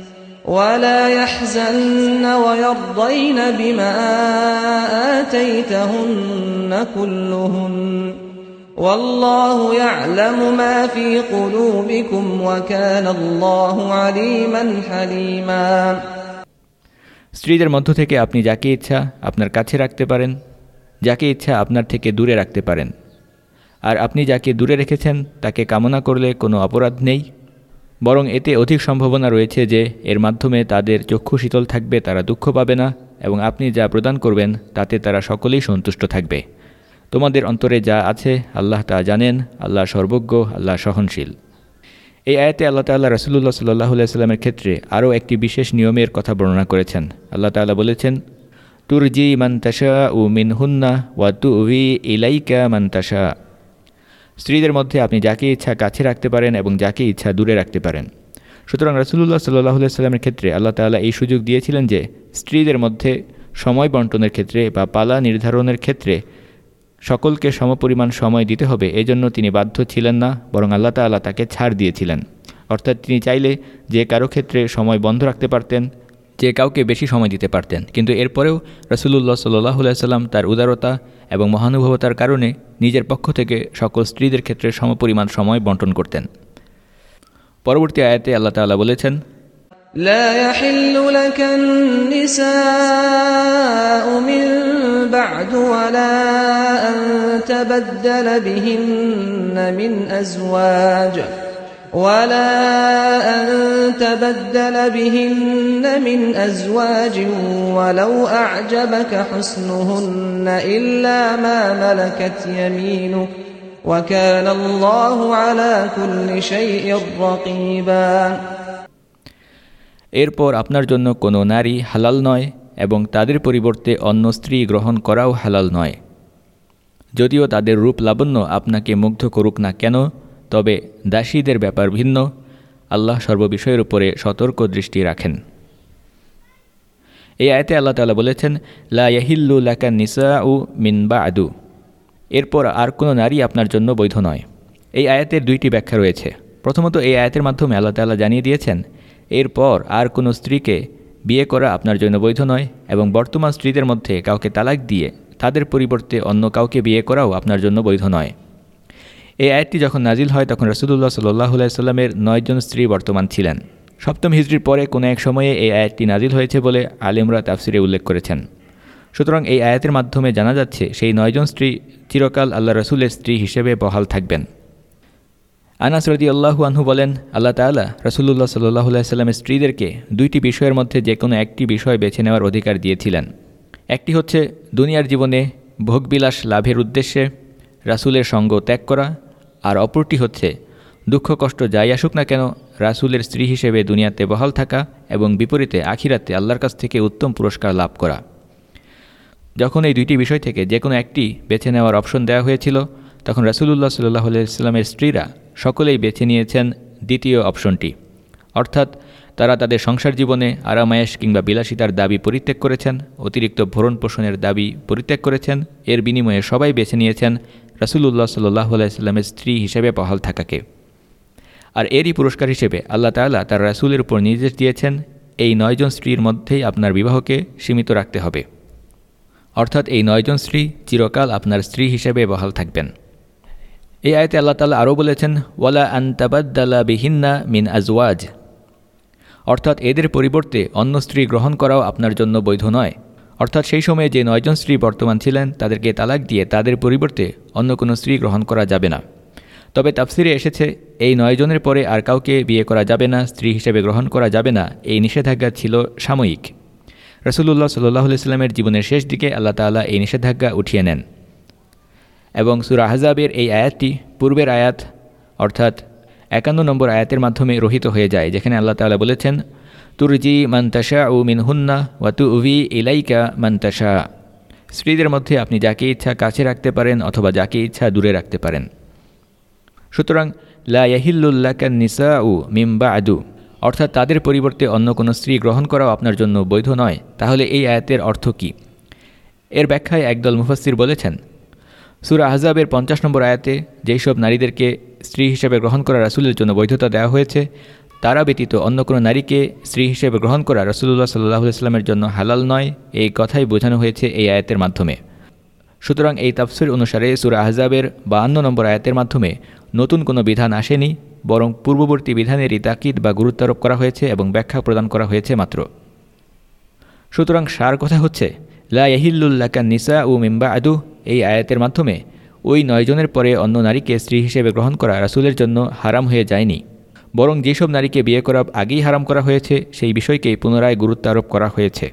ولا يحزن ويرضين بما آتيتهن كلهن والله يعلم ما في قلوبكم وكان الله عليما حليما স্ত্রীদের মধ্য থেকে আপনি যাকে ইচ্ছা আপনার কাছে রাখতে পারেন যাকে ইচ্ছা আপনার থেকে দূরে রাখতে পারেন আর আপনি যাকে দূরে রেখেছেন তাকে কামনা করলে কোনো অপরাধ নেই বরং এতে অধিক সম্ভাবনা রয়েছে যে এর মাধ্যমে তাদের চক্ষু শীতল থাকবে, তারা দুঃখ পাবে না এবং আপনি যা প্রদান করবেন, তাতে তারা সকলেই সন্তুষ্ট থাকবে। তোমাদের অন্তরে যা আছে, আল্লাহ তা জানেন, আল্লাহ সর্বজ্ঞ, আল্লাহ সহনশীল। এই আয়াতে আল্লাহ তাল্লাহ রসুল্লাহ সাল্লাহ সাল্লামের ক্ষেত্রে আরও একটি বিশেষ নিয়মের কথা বর্ণনা করেছেন। আল্লাহ তাল্লাহ বলেছেন, তুরজি মান্তাসা উ মিন হুন্না ওয়া তু ইলাইকা মান্তাসা স্ত্রীদের মধ্যে আপনি যাকে ইচ্ছা কাছে রাখতে পারেন এবং যাকে ইচ্ছা দূরে রাখতে পারেন। সুতরাং রসুল্লাহ সাল্লাহ সাল্লামের ক্ষেত্রে আল্লাহ তাল্লাহ এই সুযোগ দিয়েছিলেন যে স্ত্রীদের মধ্যে সময় বন্টনের ক্ষেত্রে বা পালা নির্ধারণের ক্ষেত্রে সকলকে সমপরিমাণ সময় দিতে হবে। এজন্য তিনি বাধ্য ছিলেন না, বরং আল্লাহ তাল্লাহ তাকে ছাড় দিয়েছিলেন। অর্থাৎ তিনি চাইলে যে কারও ক্ষেত্রে সময় বন্ধ রাখতে পারতেন যে কাউকে বেশি সময় দিতে পারতেন কিন্তু এরপরেও রসুল্লাহ সাল্লাহ সাল্লাম তার উদারতা এবং মহানুভবতার কারণে নিজের পক্ষ থেকে সকল স্ত্রীদের ক্ষেত্রে সমপরিমাণ সময় বন্টন করতেন পরবর্তী আয়াতে আল্লাহ তাআলা বলেছেন لا يحل لك النساء من بعد ولا أن تبدل بهن من أزواج ولا أن تبدل بهن من أزواج ولو أعجبك حسنهن إلا ما ملكت يمينك وكان الله على كل شيء رقيبا এরপর আপনার জন্য কোনো নারী হালাল নয় এবং তাদের পরিবর্তে অন্য স্ত্রী গ্রহণ করাও হালাল নয় যদিও তাদের রূপ লাবণ্য আপনাকে মুগ্ধ করুক না কেন তবে দাসীদের ব্যাপার ভিন্ন। আল্লাহ সর্ববিষয়ের উপরে সতর্ক দৃষ্টি রাখেন। এই আয়তে আল্লাহ তালা বলেছেন, লা ইয়াহিল্লু লাকা নিসা উ মিন বা আদু এরপর আর কোনো নারী আপনার জন্য বৈধ নয়। এই আয়াতের দুইটি ব্যাখ্যা রয়েছে। প্রথমত, এই আয়াতের মাধ্যমে আল্লাহ তাল্লাহ জানিয়ে দিয়েছেন, এরপর আর কোনো স্ত্রীকে বিয়ে করা আপনার জন্য বৈধ নয় এবং বর্তমান স্ত্রীদের মধ্যে কাউকে তালাক দিয়ে তাদের পরিবর্তে অন্য কাউকে বিয়ে করাও আপনার জন্য বৈধ নয়। এই আয়াতটি যখন নাজিল হয়, তখন রসুল্লাহ সাল্লাহ সাল্লামের নয়জন স্ত্রী বর্তমান ছিলেন। সপ্তম হিজড়ির পরে কোনো এক সময়ে এই আয়াতটি নাজিল হয়েছে বলে আলিমরা তাফসিরে উল্লেখ করেছেন। সুতরাং এই আয়াতের মাধ্যমে জানা যাচ্ছে, সেই নয়জন স্ত্রী চিরকাল আল্লাহ রসুলের স্ত্রী হিসেবে বহাল থাকবেন। আনাস রদি আল্লাহু আনহু বলেন, আল্লাহ তাল্লাহ রসুল্লাহ সাল্লাহ সাল্লামের স্ত্রীদেরকে দুইটি বিষয়ের মধ্যে যে কোনো একটি বিষয় বেছে নেওয়ার অধিকার দিয়েছিলেন। একটি হচ্ছে দুনিয়ার জীবনে ভোগবিলাস লাভের উদ্দেশ্যে রাসুলের সঙ্গ ত্যাগ করা আর অপরটি হচ্ছে। দুঃখ কষ্ট যাই আসুক না কেন, রাসুলের স্ত্রী হিসেবে দুনিয়াতে বহাল থাকা এবং বিপরীতে আখিরাতে আল্লাহর কাছ থেকে উত্তম পুরস্কার লাভ করা। যখন এই দুইটি বিষয় থেকে যে কোনো একটি বেছে নেওয়ার অপশন দেওয়া হয়েছিল, তখন রাসুলুল্লাহ সাল্লাহ ইসলামের স্ত্রীরা সকলেই বেছে নিয়েছেন দ্বিতীয় অপশনটি। অর্থাৎ তারা তাদের সংসার জীবনে আরামায়েশ কিংবা বিলাসিতার দাবি পরিত্যাগ করেছেন, অতিরিক্ত ভরণ পোষণের দাবি পরিত্যাগ করেছেন, এর বিনিময়ে সবাই বেছে নিয়েছেন রাসুলুল্লাহ সাল্লাহ আলাইস্লামের স্ত্রী হিসেবে বহাল থাকাকে। আর এরই পুরস্কার হিসেবে আল্লাহ তাল্লাহ তার রাসুলের উপর নির্দেশ দিয়েছেন, এই নয়জন স্ত্রীর মধ্যেই আপনার বিবাহকে সীমিত রাখতে হবে। অর্থাৎ এই নয়জন স্ত্রী চিরকাল আপনার স্ত্রী হিসেবে বহাল থাকবেন। এই আয়তে আল্লাহ তালা আরও বলেছেন, ওয়ালা আন্তাবাদ্দালা বিহিন্না মিন আজওয়াজ। অর্থাৎ এদের পরিবর্তে অন্য স্ত্রী গ্রহণ করাও আপনার জন্য বৈধ নয়। অর্থাৎ সেই সময়ে যে নয়জন স্ত্রী বর্তমান ছিলেন, তাদেরকে তালাক দিয়ে তাদের পরিবর্তে অন্য কোনো স্ত্রী গ্রহণ করা যাবে না। তবে তাফসিরে এসেছে, এই নয়জনের পরে আর কাউকে বিয়ে করা যাবে না, স্ত্রী হিসেবে গ্রহণ করা যাবে না, এই নিষেধাজ্ঞা ছিল সাময়িক। রসুল্লাহ সাল্লাহ সাল্লামের জীবনের শেষ দিকে আল্লাহ তাল্লাহ এই নিষেধাজ্ঞা উঠিয়ে নেন। এবং সুরা আহজাবের এই আয়াতটি পূর্বের আয়াত, অর্থাৎ একান্ন নম্বর আয়াতের মাধ্যমে রহিত হয়ে যায়, যেখানে আল্লাহ তালা বলেছেন তুরজি মান্তাসা ও মিনহুন্না ওয়াতু উভি ইলাইকা মান্তাসা স্ত্রীদের মধ্যে আপনি যাকে ইচ্ছা কাছে রাখতে পারেন অথবা যাকে ইচ্ছা দূরে রাখতে পারেন। সুতরাং, লা ইয়াহিল্লুল্লাকা নিসা উ মিম্বা আদু অর্থাৎ তাদের পরিবর্তে অন্য কোনো স্ত্রী গ্রহণ করাও আপনার জন্য বৈধ নয়। তাহলে এই আয়াতের অর্থ কী? এর ব্যাখ্যায় একদল মুফাসির বলেছেন, সুরা আহজাবের পঞ্চাশ নম্বর আয়াতে যেই সব নারীদেরকে স্ত্রী হিসেবে গ্রহণ করা রাসুলের জন্য বৈধতা দেওয়া হয়েছে তারা ব্যতীত অন্য কোনো নারীকে স্ত্রী হিসেবে গ্রহণ করা রসুল্লাহ সাল্লাহ ইসলামের জন্য হালাল নয়, এই কথাই বোঝানো হয়েছে এই আয়াতের মাধ্যমে। সুতরাং এই তাফসির অনুসারে সুরা আহজাবের বাহান্ন নম্বর আয়াতের মাধ্যমে নতুন কোনো বিধান আসেনি, বরং পূর্ববর্তী বিধানেরই তাকিদ বা গুরুত্বারোপ করা হয়েছে এবং ব্যাখ্যা প্রদান করা হয়েছে মাত্র। সুতরাং সার কথা হচ্ছে, লা ইয়াহিল্লুল্লাকা নিসা ও মিম্বা আদু এই আয়াতের মাধ্যমে ওই নয়জনের পরে অন্য নারীকে স্ত্রী হিসেবে গ্রহণ করা রাসুলের জন্য হারাম হয়ে যায়নি। বরং যেসব নারীকে বিয়ে করা আগেই হারাম করা হয়েছে, সেই বিষয়কেই পুনরায় গুরুত্ব আরোপ করা হয়েছে।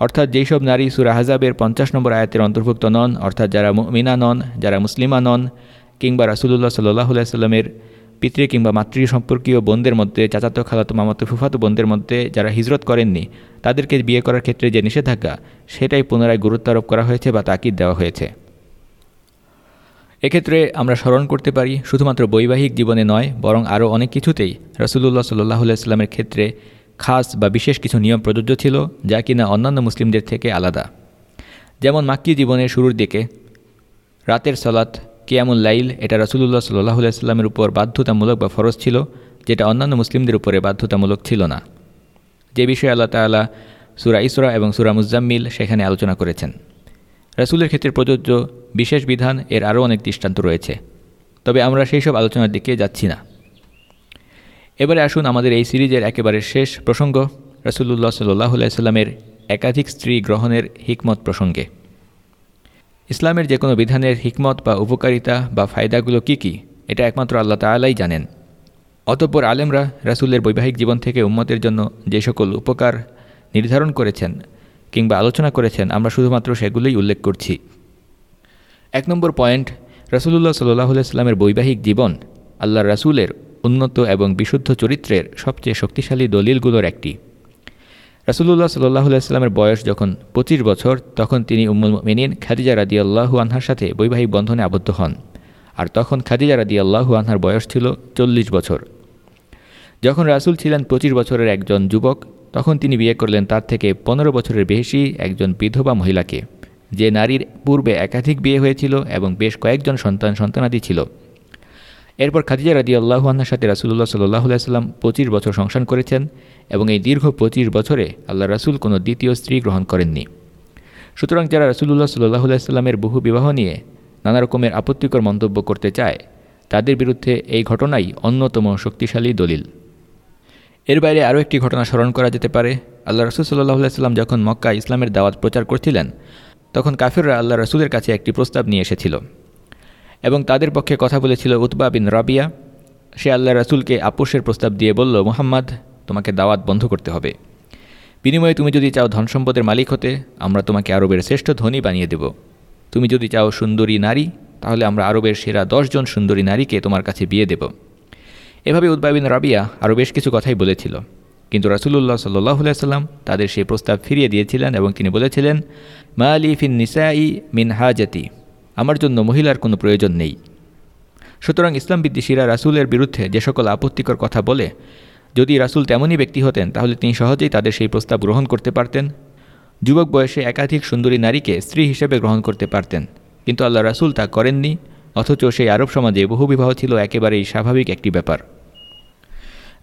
অর্থাৎ যেসব নারী সুরাহাজাবের পঞ্চাশ নম্বর আয়াতের অন্তর্ভুক্ত নন, অর্থাৎ যারা মিনা নন, যারা মুসলিমা নন, কিংবা রাসুলুল্লাহ সাল্লাহ সাল্লামের পিতৃ কিংবা মাতৃ সম্পর্কীয় বোনদের মধ্যে, চাচাতো খালাতো মামাতো ফুফাতো বোনদের মধ্যে যারা হিজরত করেননি, তাদেরকে বিয়ে করার ক্ষেত্রে যে নিষেধাজ্ঞা, সেটাই পুনরায় গুরুত্ব আরোপ করা হয়েছে বা তাকিদ দেওয়া হয়েছে। এক্ষেত্রে আমরা স্মরণ করতে পারি, শুধুমাত্র বৈবাহিক জীবনে নয়, বরং আরও অনেক কিছুতেই রসুল্লাহ সাল্লাহ ইসলামের ক্ষেত্রে খাস বা বিশেষ কিছু নিয়ম প্রযোজ্য ছিল, যা কিনা অন্যান্য মুসলিমদের থেকে আলাদা। যেমন মাক্কি জীবনের শুরুর দিকে, রাতের সলাৎ কিয়ামুল লাইল, এটা রসুল্লাহ সাল্লাহ সাল্লামের উপর বাধ্যতামূলক বা ফরজ ছিল, যেটা অন্যান্য মুসলিমদের উপরে বাধ্যতামূলক ছিল না। যে বিষয়ে আল্লাহ তালা সুরা ইসরা এবং সুরা মুজাম্মিল সেখানে আলোচনা করেছেন। রাসুলের ক্ষেত্রে প্রযোজ্য বিশেষ বিধান এর আরও অনেক দৃষ্টান্ত রয়েছে। তবে আমরা সেই সব আলোচনার দিকে যাচ্ছি না। এবারে আসুন আমাদের এই সিরিজের একেবারে শেষ প্রসঙ্গ রসুল্লাহ সাল্লাহ সাল্লামের একাধিক স্ত্রী গ্রহণের হিকমত প্রসঙ্গে। ইসলামের যে কোনো বিধানের হিকমত বা উপকারিতা বা ফায়দাগুলো কি কি, এটা একমাত্র আল্লাহ তালাই জানেন। অতঃপর আলেমরা রাসুলের বৈবাহিক জীবন থেকে উম্মতের জন্য যে সকল উপকার নির্ধারণ করেছেন কিংবা আলোচনা করেছেন, আমরা শুধুমাত্র সেগুলোই উল্লেখ করছি। এক নম্বর পয়েন্ট রসুল্লাহ সাল্লাহ সাল্লামের বৈবাহিক জীবন আল্লাহ রাসুলের উন্নত এবং বিশুদ্ধ চরিত্রের সবচেয়ে শক্তিশালী দলিলগুলোর একটি। রাসুল্লাহ সাল্লাহ সাল্লামের বয়স যখন পঁচিশ বছর, তখন তিনি উম্মুল মিনিন খাদিজা রাদি আল্লাহু আনহার সাথে বৈবাহিক বন্ধনে আবদ্ধ হন। আর তখন খাদিজা রাদি আল্লাহু আনহার বয়স ছিল চল্লিশ বছর। যখন রাসুল ছিলেন পঁচিশ বছরের একজন যুবক তখন তিনি বিয়ে করলেন তার থেকে পনেরো বছরের বেশি একজন বিধবা মহিলাকে। যে নারীর পূর্বে একাধিক বিয়ে হয়েছিল এবং বেশ কয়েকজন সন্তান সন্তানাদি ছিল। এরপর খাদিজা রাদি আল্লাহান্নার সাথে রাসুল্লাহ সাল্লাহ সাল্লাম পঁচিশ বছর সংসার করেছেন এবং এই দীর্ঘ পঁচিশ বছরে আল্লাহ রাসুল কোনো দ্বিতীয় স্ত্রী গ্রহণ করেননি। সুতরাং যারা রাসুল্লাহ সাল্লাহ সাল্লামের বহু বিবাহ নিয়ে নানা রকমের আপত্তিকর মন্তব্য করতে চায়, তাদের বিরুদ্ধে এই ঘটনাই অন্যতম শক্তিশালী দলিল। এর বাইরে আরও একটি ঘটনা স্মরণ করা যেতে পারে। আল্লাহ রসুল সাল্লাহ সাল্লাম যখন মক্কা ইসলামের দাওয়াত প্রচার করছিলেন, তখন কাফিররা আল্লাহ রসুলের কাছে একটি প্রস্তাব নিয়ে এসেছিল এবং তাদের পক্ষে কথা বলেছিল উতবা বিন রাবিয়া। সে আল্লাহ রাসুলকে আপোষের প্রস্তাব দিয়ে বলল, মোহাম্মদ, তোমাকে দাওয়াত বন্ধ করতে হবে। বিনিময়ে তুমি যদি চাও ধন সম্পদের মালিক হতে, আমরা তোমাকে আরবের শ্রেষ্ঠ ধনী বানিয়ে দেব। তুমি যদি চাও সুন্দরী নারী, তাহলে আমরা আরবের সেরা দশজন সুন্দরী নারীকে তোমার কাছে বিয়ে দেব। এভাবে উদ্বাবিন রাবিয়া আরও বেশ কিছু কথাই বলেছিল। কিন্তু রাসুলুল্লাহ সাল্লাহ সাল্লাম তাদের সেই প্রস্তাব ফিরিয়ে দিয়েছিলেন এবং তিনি বলেছিলেন, মা আলি ফিন নিসাই মিন হাজাতি, আমার জন্য মহিলার কোনো প্রয়োজন নেই। সুতরাং ইসলাম বিদ্বেষীরা রাসুলের বিরুদ্ধে যে সকল আপত্তিকর কথা বলে, যদি রাসুল তেমনই ব্যক্তি হতেন, তাহলে তিনি সহজেই তাদের সেই প্রস্তাব গ্রহণ করতে পারতেন। যুবক বয়সে একাধিক সুন্দরী নারীকে স্ত্রী হিসেবে গ্রহণ করতে পারতেন, কিন্তু আল্লাহ রাসুল তা করেননি, অথচ সেই আরব সমাজে বহুবিবাহ ছিল একেবারেই স্বাভাবিক একটি ব্যাপার।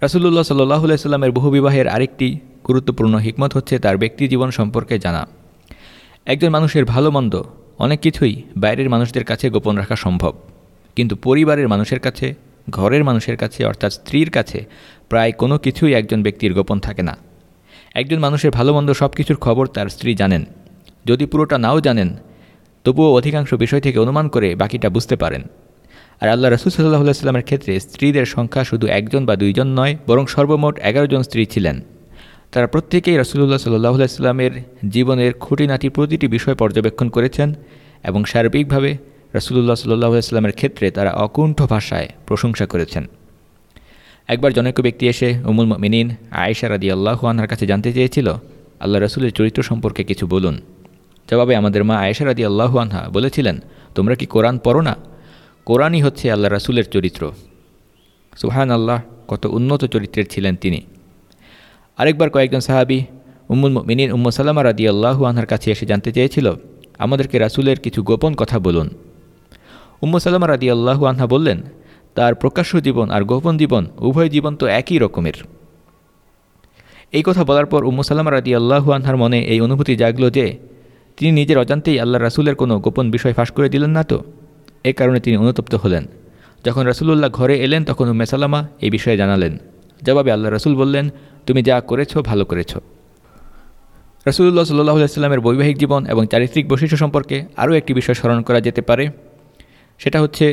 রাসুল্লাহ সাল্লাহ সাল্লামের বহুবিবাহের আরেকটি গুরুত্বপূর্ণ হিকমত হচ্ছে তার ব্যক্তি জীবন সম্পর্কে জানা। একজন মানুষের ভালো মন্দ অনেক কিছুই বাইরের মানুষদের কাছে গোপন রাখা সম্ভব। কিন্তু পরিবারের মানুষের কাছে, ঘরের মানুষের কাছে অর্থাৎ স্ত্রীর কাছে প্রায় কোনো কিছুই একজন ব্যক্তির গোপন থাকে না। একজন মানুষের ভালো মন্দ সব কিছুর খবর তার স্ত্রী জানেন। যদি পুরোটা নাও জানেন, তবুও অধিকাংশ বিষয় থেকে অনুমান করে বাকিটা বুঝতে পারেন। আর আল্লাহ রসুল সাল্লাহ সাল্লামের ক্ষেত্রে স্ত্রীদের সংখ্যা শুধু একজন বা দুইজন নয়, বরং সর্বমোট এগারো জন স্ত্রী ছিলেন। তারা প্রত্যেকেই রসুল্লাহ সাল্লাহ সাল্লামের জীবনের খুঁটিনাটি প্রতিটি বিষয় পর্যবেক্ষণ করেছেন এবং সার্বিকভাবে রসুল্লাহ সাল্লাহ সাল্লামের ক্ষেত্রে তারা অকুণ্ঠ ভাষায় প্রশংসা করেছেন। একবার জনৈক ব্যক্তি এসে উমুল মিনিন আয়েশা রাদি আল্লাহ আনহার কাছে জানতে চেয়েছিল, আল্লাহ রসুলের চরিত্র সম্পর্কে কিছু বলুন। জবাবে আমাদের মা আয়েশা রাদি আল্লাহ আনহা বলেছিলেন, তোমরা কি কোরআন পড়ো না? কোরআনই হচ্ছে আল্লাহ রাসুলের চরিত্র। সুহান আল্লাহ কত উন্নত চরিত্রের ছিলেন তিনি। আরেকবার কয়েকজন সাহাবি, উম্মুল মিনিন উম্ম সাল্লামা রাদি আল্লাহু আনহার কাছে এসে জানতে চেয়েছিল, আমাদেরকে রাসুলের কিছু গোপন কথা বলুন। উম্মু সাল্লামা রাদি আল্লাহু আনহা বললেন, তার প্রকাশ্য জীবন আর গোপন জীবন, উভয় জীবন তো একই রকমের। এই কথা বলার পর উম্মু সাল্লামা রাদি আল্লাহু আনহার মনে এই অনুভূতি জাগল যে, তিনি নিজের অজান্তেই আল্লাহ রাসুলের কোনো গোপন বিষয় ফাঁস করে দিলেন না তো? এ কারণে তিনি অনুতপ্ত হলেন। যখন রাসুলুল্লাহ ঘরে এলেন, তখন উম্মে সাল্লামা এই বিষয়ে জানালেন। জবাবে আল্লাহ রাসুল বললেন, তুমি যা করেছ, ভালো করেছ। রাসুল্লাহ সাল্লাহ সাল্লামের বৈবাহিক জীবন এবং চারিত্রিক বৈশিষ্ট্য সম্পর্কে আরও একটি বিষয় স্মরণ করা যেতে পারে। সেটা হচ্ছে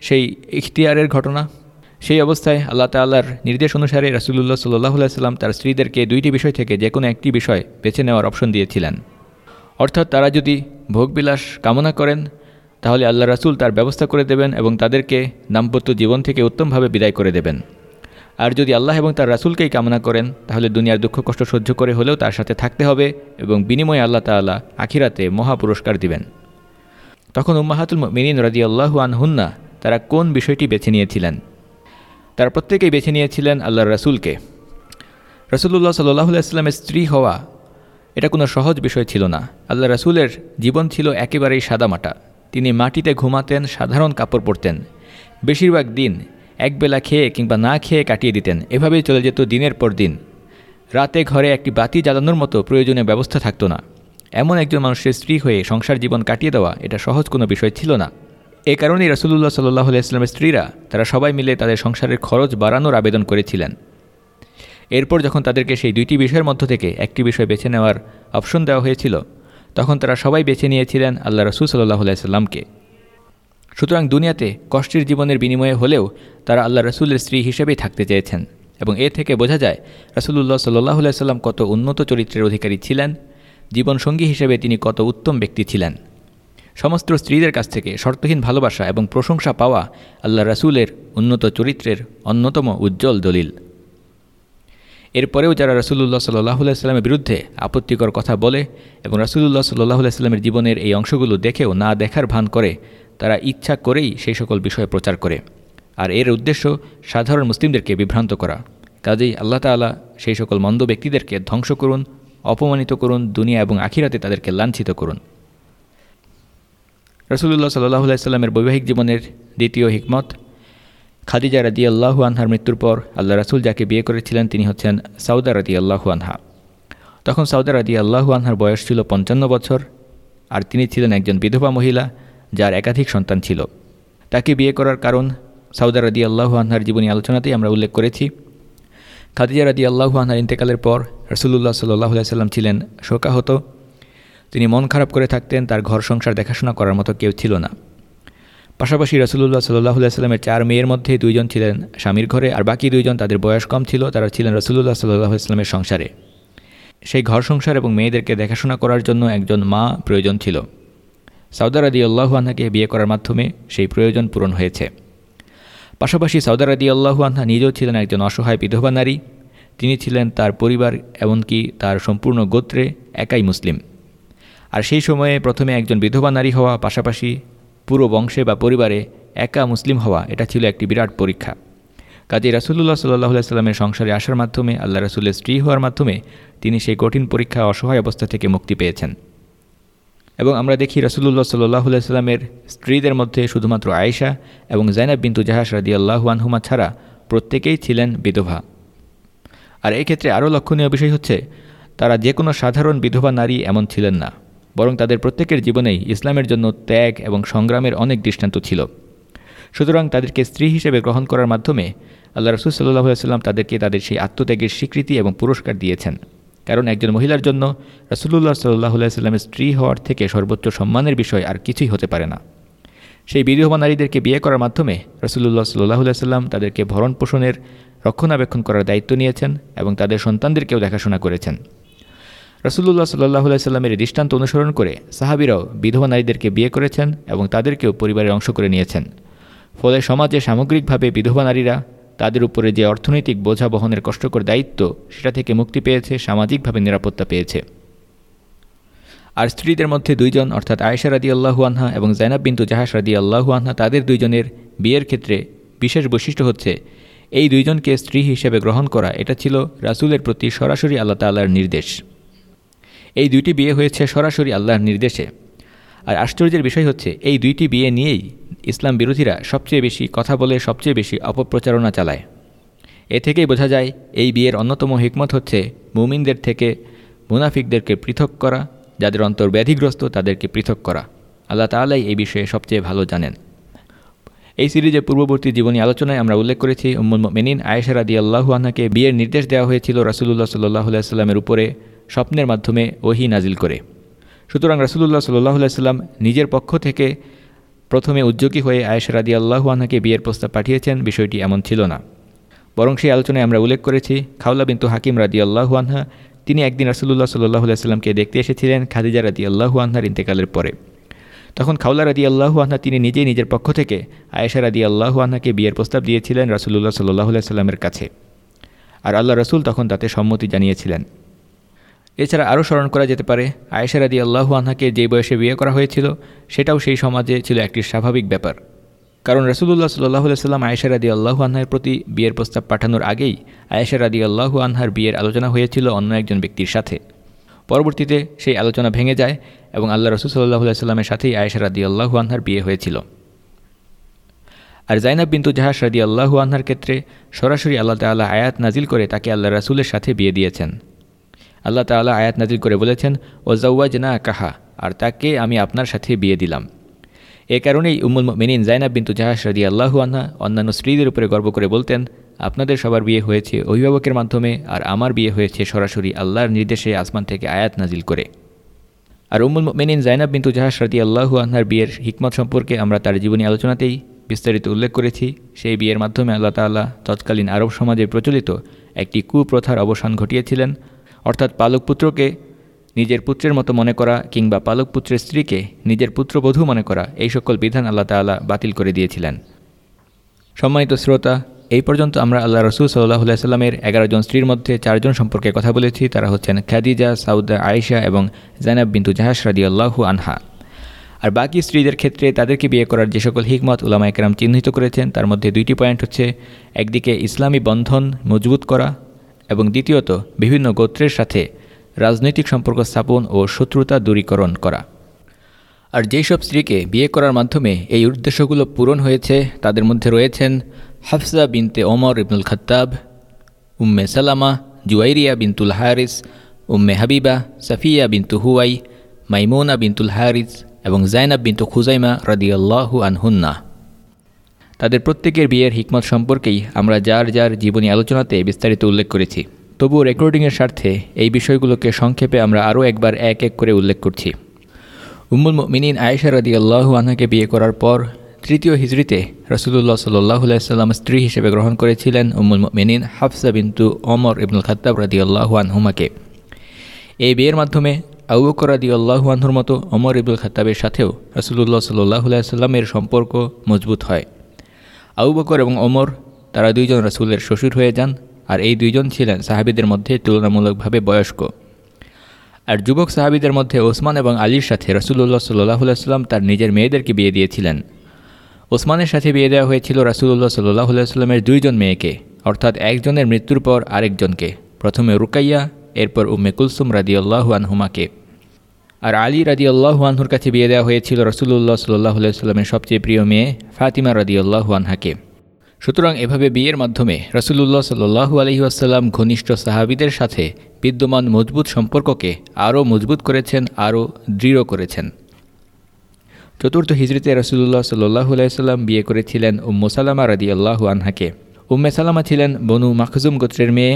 সেই ইখতিয়ারের ঘটনা। সেই অবস্থায় আল্লাহ তাল্লাহর নির্দেশ অনুসারে রাসুলুল্লাহ সাল্লাহ সাল্লাম তার স্ত্রীদেরকে দুইটি বিষয় থেকে যে কোনো একটি বিষয় বেছে নেওয়ার অপশন দিয়েছিলেন। অর্থাৎ তারা যদি ভোগবিলাস কামনা করেন তাহলে আল্লাহ রাসুল তার ব্যবস্থা করে দেবেন এবং তাদেরকে দাম্পত্য জীবন থেকে উত্তমভাবে বিদায় করে দেবেন। আর যদি আল্লাহ এবং তার রাসুলকেই কামনা করেন, তাহলে দুনিয়ার দুঃখ কষ্ট সহ্য করে হলেও তার সাথে থাকতে হবে এবং বিনিময়ে আল্লাহ তাল্লাহ আখিরাতে মহা পুরস্কার দিবেন। তখন উম্মাহাতুল মিনিন রাজি আল্লাহু আনহুন্না তারা কোন বিষয়টি বেছে নিয়েছিলেন? তারা প্রত্যেকেই বেছে নিয়েছিলেন আল্লাহ রাসুলকে। রসুল্লাহ সাল্লাহ ইসলামের স্ত্রী হওয়া এটা কোনো সহজ বিষয় ছিল না। আল্লাহ রাসুলের জীবন ছিল একেবারেই সাদামাটা। তিনি মাটিতে ঘুমাতেন, সাধারণ কাপড় পরতেন। বেশিরভাগ দিন একবেলা খেয়ে কিংবা না খেয়ে কাটিয়ে দিতেন। এভাবেই চলে যেত দিনের পর দিন। রাতে ঘরে একটি বাতি জ্বালানোর মতো প্রয়োজনীয় ব্যবস্থা থাকতো না। এমন একজন মানুষের স্ত্রী হয়ে সংসার জীবন কাটিয়ে দেওয়া এটা সহজ কোনো বিষয় ছিল না। এ কারণেই রসুল্লাহ সাল্লাহ ইসলামের স্ত্রীরা তারা সবাই মিলে তাদের সংসারের খরচ বাড়ানোর আবেদন করেছিলেন। এরপর যখন তাদেরকে সেই দুইটি বিষয়ের মধ্য থেকে একটি বিষয় বেছে নেওয়ার অপশন দেওয়া হয়েছিল তখন তারা সবাই বেছে নিয়েছিলেন আল্লাহ রসুল সাল্লাহ আলাইসাল্লামকে সুতরাং দুনিয়াতে কষ্টের জীবনের বিনিময়ে হলেও তারা আল্লাহ রসুলের স্ত্রী হিসেবেই থাকতে চেয়েছেন এবং এ থেকে বোঝা যায় রসুল্লাহ সাল্লাহ সাল্লাম কত উন্নত চরিত্রের অধিকারী ছিলেন, জীবনসঙ্গী হিসেবে তিনি কত উত্তম ব্যক্তি ছিলেন। সমস্ত স্ত্রীদের কাছ থেকে শর্তহীন ভালোবাসা এবং প্রশংসা পাওয়া আল্লাহ রাসুলের উন্নত চরিত্রের অন্যতম উজ্জ্বল দলিল। এরপরেও যারা রসুল্লাহ সাল্লাহ সাল্লামের বিরুদ্ধে আপত্তিকর কথা বলে এবং রসুল্লাহ সাল্লাহ সাল্লামের জীবনের এই অংশগুলো দেখেও না দেখার ভান করে, তারা ইচ্ছা করেই সেই সকল বিষয়ে প্রচার করে। আর এর উদ্দেশ্য সাধারণ মুসলিমদেরকে বিভ্রান্ত করা। কাজেই আল্লাহ তালা সেই সকল মন্দ ব্যক্তিদেরকে ধ্বংস করুন, অপমানিত করুন, দুনিয়া এবং আখিরাতে তাদেরকে লাঞ্ছিত করুন। রসুল্লাহ সাল্লাহ সাল্লামের বৈবাহিক জীবনের দ্বিতীয় হিকমত খাদিজা রাদি আল্লাহু আনহার মৃত্যুর পর আল্লাহ রাসুল যাকে বিয়ে করেছিলেন তিনি হচ্ছেন সাউদা রাদি আল্লাহু আনহা। তখন সাউদা রাদি আল্লাহু আনহার বয়স ছিল পঞ্চান্ন বছর আর তিনি ছিলেন একজন বিধবা মহিলা যার একাধিক সন্তান ছিল। তাকে বিয়ে করার কারণ সাউদা রাদি আল্লাহু আনহার জীবনী আলোচনাতেই আমরা উল্লেখ করেছি। খাদিজা রাদি আল্লাহু আনহার ইন্তেকালের পর রসুল্লাহ সাল্লাহ সাল্লাম ছিলেন শোকাহত। তিনি মন খারাপ করে থাকতেন, তার ঘর সংসার দেখাশোনা করার মতো কেউ ছিল না। পাশাপাশি রসুল্লাহ সাল্লাহ সাল্লামের চার মেয়ের মধ্যে দুইজন ছিলেন স্বামীর ঘরে আর বাকি দুইজন তাদের বয়স কম ছিল, তারা ছিলেন রসুল্লাহ সাল্লাহ ইসলামের সংসারে। সেই ঘর সংসার এবং মেয়েদেরকে দেখাশোনা করার জন্য একজন মা প্রয়োজন ছিল। সাউদার আদি আল্লাহু আনহাকে বিয়ে করার মাধ্যমে সেই প্রয়োজন পূরণ হয়েছে। পাশাপাশি সাউদার আদি আল্লাহু আনহা নিজেও ছিলেন একজন অসহায় বিধবা নারী। তিনি ছিলেন তার পরিবার এমনকি তার সম্পূর্ণ গোত্রে একাই মুসলিম। আর সেই সময়ে প্রথমে একজন বিধবা নারী হওয়া, পাশাপাশি পুরো বংশে বা পরিবারে একা মুসলিম হওয়া, এটা ছিল একটি বিরাট পরীক্ষা। কাজী রাসুল্লাহ সাল্লাহ সাল্লামের সংসারে আসার মাধ্যমে, আল্লাহ রাসুলের স্ত্রী হওয়ার মাধ্যমে তিনি সেই কঠিন পরীক্ষা অসহায় অবস্থা থেকে মুক্তি পেয়েছেন। এবং আমরা দেখি রসুল্লাহ সাল্লাহ সাল্লামের স্ত্রীদের মধ্যে শুধুমাত্র আয়েশা এবং জাইনাব বিন্তু জাহাজ রাদি আল্লাহু ছাড়া প্রত্যেকেই ছিলেন বিধবা। আর এই ক্ষেত্রে আরও লক্ষণীয় বিষয় হচ্ছে, তারা যে কোনো সাধারণ বিধবা নারী এমন ছিলেন না। বরং তাদের প্রত্যেকের জীবনেই ইসলামের জন্য ত্যাগ এবং সংগ্রামের অনেক দৃষ্টান্ত ছিল। সুতরাং তাদেরকে স্ত্রী হিসেবে গ্রহণ করার মাধ্যমে আল্লাহ রসুল সাল্লাহ তাদেরকে তাদের সেই আত্মত্যাগের স্বীকৃতি এবং পুরস্কার দিয়েছেন। কারণ একজন মহিলার জন্য রসুল্লাহ সাল্লাহ সাল্লামের স্ত্রী হওয়ার থেকে সর্বোচ্চ সম্মানের বিষয় আর কিছুই হতে পারে না। সেই বিধবা নারীদেরকে বিয়ে করার মাধ্যমে রসুল্লাহ সাল্লাহ সাল্লাম তাদেরকে ভরণ পোষণের রক্ষণাবেক্ষণ করার দায়িত্ব নিয়েছেন এবং তাদের সন্তানদেরকেও দেখাশোনা করেছেন। রসুল্লাহ সাল্লাহ সাল্লামের দৃষ্টান্ত অনুসরণ করে সাহাবিরাও বিধবা নারীদেরকে বিয়ে করেছেন এবং তাদেরকেও পরিবারের অংশ করে নিয়েছেন। ফলে সমাজে সামগ্রিকভাবে বিধবা নারীরা তাদের উপরে যে অর্থনৈতিক বোঝা বহনের কষ্টকর দায়িত্ব, সেটা থেকে মুক্তি পেয়েছে, সামাজিকভাবে নিরাপত্তা পেয়েছে। আর স্ত্রীদের মধ্যে দুইজন, অর্থাৎ আয়েশা রাদি আল্লাহু আনহা এবং জাইনাব বিন্তু জাহাস রাদি আল্লাহু আনহা, তাদের দুইজনের বিয়ের ক্ষেত্রে বিশেষ বৈশিষ্ট্য হচ্ছে, এই দুইজনকে স্ত্রী হিসেবে গ্রহণ করা, এটা ছিল রাসুলের প্রতি সরাসরি আল্লাহ তাল্লাহর নির্দেশ। এই দুইটি বিয়ে হয়েছে সরাসরি আল্লাহর নির্দেশে। আর আশ্চর্যের বিষয় হচ্ছে, এই দুইটি বিয়ে নিয়েই ইসলাম বিরোধীরা সবচেয়ে বেশি কথা বলে, সবচেয়ে বেশি অপপ্রচারণা চালায়। এ থেকেই বোঝা যায়, এই বিয়ের অন্যতম হিকমত হচ্ছে মুমিনদের থেকে মুনাফিকদেরকে পৃথক করা, যাদের অন্তর ব্যাধিগ্রস্ত তাদেরকে পৃথক করা। আল্লাহ তালাই এই বিষয়ে সবচেয়ে ভালো জানেন। এই সিরিজের পূর্ববর্তী জীবনী আলোচনায় আমরা উল্লেখ করেছি, উম্মুল মেনিন আয়েশার আদি আল্লাহু আনহাকে বিয়ের নির্দেশ দেওয়া হয়েছিল রাসুলুল্লাহ সাল্লাহ সাল্লামের উপরে। স্বপ্নের মাধ্যমে ওহি নাজিল করে। সুতরাং রাসুলুল্লাহ সাল্লাহ সাল্লাম নিজের পক্ষ থেকে প্রথমে উদ্যোগী হয়ে আয়েশা রাদি আল্লাহু আনহাকে বিয়ের প্রস্তাব পাঠিয়েছেন, বিষয়টি এমন ছিল না। বরং সেই আলোচনায় আমরা উল্লেখ করেছি খাউলা বিন্তু হাকিম রাদি আল্লাহু আনহা, তিনি একদিন রাসুল্লাহ সাল্লাহ সাল্লামকে দেখতে এসেছিলেন খাদিজা রাদি আল্লাহু আনহার ইন্তেকালের পরে। তখন খাউলা রাদি আল্লাহু আনহা তিনি নিজেই নিজের পক্ষ থেকে আয়েশা রাদি আল্লাহু আনহাকে বিয়ের প্রস্তাব দিয়েছিলেন রাসুল্লাহ সাল্লাহ সাল্লামের কাছে। আর আল্লাহ রসুল তখন তাতে সম্মতি জানিয়েছিলেন। এছাড়া আরও স্মরণ করা যেতে পারে, আয়েশা রাদি আল্লাহু আনহাকে যে বয়সে বিয়ে করা হয়েছিল, সেটাও সেই সমাজে ছিল একটি স্বাভাবিক ব্যাপার। কারণ রসুল্লাহ সাল্লাহ সাল্লাম আয়েশা রাদি আল্লাহু আনহার প্রতি বিয়ের প্রস্তাব পাঠানোর আগেই আয়েশা রাদি আল্লাহু আনহার বিয়ের আলোচনা হয়েছিল অন্য একজন ব্যক্তির সাথে। পরবর্তীতে সেই আলোচনা ভেঙে যায় এবং আল্লাহ রসুল সাল্লাহ সাল্লামের সাথেই আয়েশা রাদি আল্লাহু আনহার বিয়ে হয়েছিল। আর জাইনাব বিন্তু জাহাজ রাদি আল্লাহু আনহার ক্ষেত্রে সরাসরি আল্লাহ তাল্লাহ আয়াত নাজিল করে তাকে আল্লাহ রাসুলের সাথে বিয়ে দিয়েছেন। আল্লাহ তাল্লাহ আয়াত নাজিল করে বলেছেন ও জাউয়াজ না কাহা আর তাকে আমি আপনার সাথে বিয়ে দিলাম। এ কারণেই উম্মুল মিনিন জাইনাব বিন্তু জাহাজ রাদি আল্লাহু আনহা অন্যান্য স্ত্রীদের উপরে গর্ব করে বলতেন, আপনাদের সবার বিয়ে হয়েছে অভিভাবকের মাধ্যমে, আর আমার বিয়ে হয়েছে সরাসরি আল্লাহর নির্দেশে আসমান থেকে আয়াত নাজিল করে। আর উমুল মেনিন জাইনাব বিন্তু জাহাজ রাদি আল্লাহু আনহার বিয়ের হিকমত সম্পর্কে আমরা তার জীবনী আলোচনাতেই বিস্তারিত উল্লেখ করেছি। সেই বিয়ের মাধ্যমে আল্লাহ তাল্লাহ তৎকালীন আরব সমাজে প্রচলিত একটি কুপ্রথার অবসান ঘটিয়েছিলেন। অর্থাৎ পালক পুত্রকে নিজের পুত্রের মতো মনে করা কিংবা পালক পুত্রের স্ত্রীকে নিজের পুত্রবধূ মনে করা, এই সকল বিধান আল্লাহ তাল্লাহ বাতিল করে দিয়েছিলেন। সম্মানিত শ্রোতা, এই পর্যন্ত আমরা আল্লাহ রসুল সাল্লাহ সাল্লামের এগারো জন স্ত্রীর মধ্যে চারজন সম্পর্কে কথা বলেছি, তারা হচ্ছেন খাদিজা, সাউদা, আয়েশা এবং জাইনাব বিন্তু জাহাস রাদি আল্লাহু আনহা। আর বাকি স্ত্রীদের ক্ষেত্রে তাদেরকে বিয়ে করার যে সকল হিকমত উলামা একরাম চিহ্নিত করেছেন, তার মধ্যে দুইটি পয়েন্ট হচ্ছে, একদিকে ইসলামী বন্ধন মজবুত করা এবং দ্বিতীয়ত, বিভিন্ন গোত্রের সাথে রাজনৈতিক সম্পর্ক স্থাপন ও শত্রুতা দূরীকরণ করা। আর যেই সব স্ত্রীকে বিয়ে করার মাধ্যমে এই উদ্দেশ্যগুলো পূরণ হয়েছে, তাদের মধ্যে রয়েছেন Hafsa Binte Omar Ibnul Khattab, Umme Salama, Juwayriya Bintul Harith, Umme Habiba, Safiya Bintu Huyay, Maimuna Bintul Harith এবং জাইনাব বিন্তু খুজাইমা রদিয়াল্লাহু আনহুন্না। তাদের প্রত্যেকের বিয়ের হিকমত সম্পর্কেই আমরা যার যার জীবনী আলোচনাতে বিস্তারিত উল্লেখ করেছি। তবুও রেকর্ডিংয়ের স্বার্থে এই বিষয়গুলোকে সংক্ষেপে আমরা আরও একবার এক এক করে উল্লেখ করছি। উম্মুল মিনিন আয়েশা রদি আল্লাহু আনহাকে বিয়ে করার পর তৃতীয় হিজড়িতে রসুল্লাহ সাল্লাহ স্ত্রী হিসেবে গ্রহণ করেছিলেন উম্মুল মিনিন হাফসা বিন্তু অমর ইবনুল খত্তাব রাদি আল্লাহ আনহুমাকে। এই বিয়ের মাধ্যমে আবু বকর রাদি আল্লাহু আনহুর মতো অমর ইবুল খত্তাবের সাথেও রসুল্লাহ সাল্লাহ সাল্লামের সম্পর্ক মজবুত হয়। আবু বকর এবং ওমর, তারা দুইজন রসুলের শ্বশুর হয়ে যান আর এই দুইজন ছিলেন সাহাবিদের মধ্যে তুলনামূলকভাবে বয়স্ক। আর যুবক সাহাবিদের মধ্যে ওসমান এবং আলীর সাথে রসুল্লাহ সাল্লাহ সাল্লাম তার নিজের মেয়েদেরকে বিয়ে দিয়েছিলেন। ওসমানের সাথে বিয়ে দেওয়া হয়েছিল রাসুল্লাহ সাল্লাহ সাল্লামের দুইজন মেয়েকে, অর্থাৎ একজনের মৃত্যুর পর আরেকজনকে, প্রথমে রুকাইয়া, এরপর উম্মে কুলসুম রাদিউল্লাহু আনহুমাকে। আর আলী রাদি আল্লাহু আনহুর কাছে বিয়ে দেওয়া হয়েছিল রসুল্লাহ সাল্লাহ সাল্লামের সবচেয়ে প্রিয় মেয়ে ফাতিমা রাদি আল্লাহু আনহাকে। সুতরাং এভাবে বিয়ের মাধ্যমে রসুল্লাহ সাল্লু আলহি আসাল্লাম ঘনিষ্ঠ সাহাবিদের সাথে বিদ্যমান মজবুত সম্পর্ককে আরও মজবুত করেছেন, আরও দৃঢ় করেছেন। চতুর্থ হিজড়িতে রসুল্লাহ সাল্লু আলাইসাল্লাম বিয়ে করেছিলেন উম্মু সালামা রাদি আল্লাহু আনহাকে। উম্মে সালামা ছিলেন বনু মাখজুম গোত্রের মেয়ে,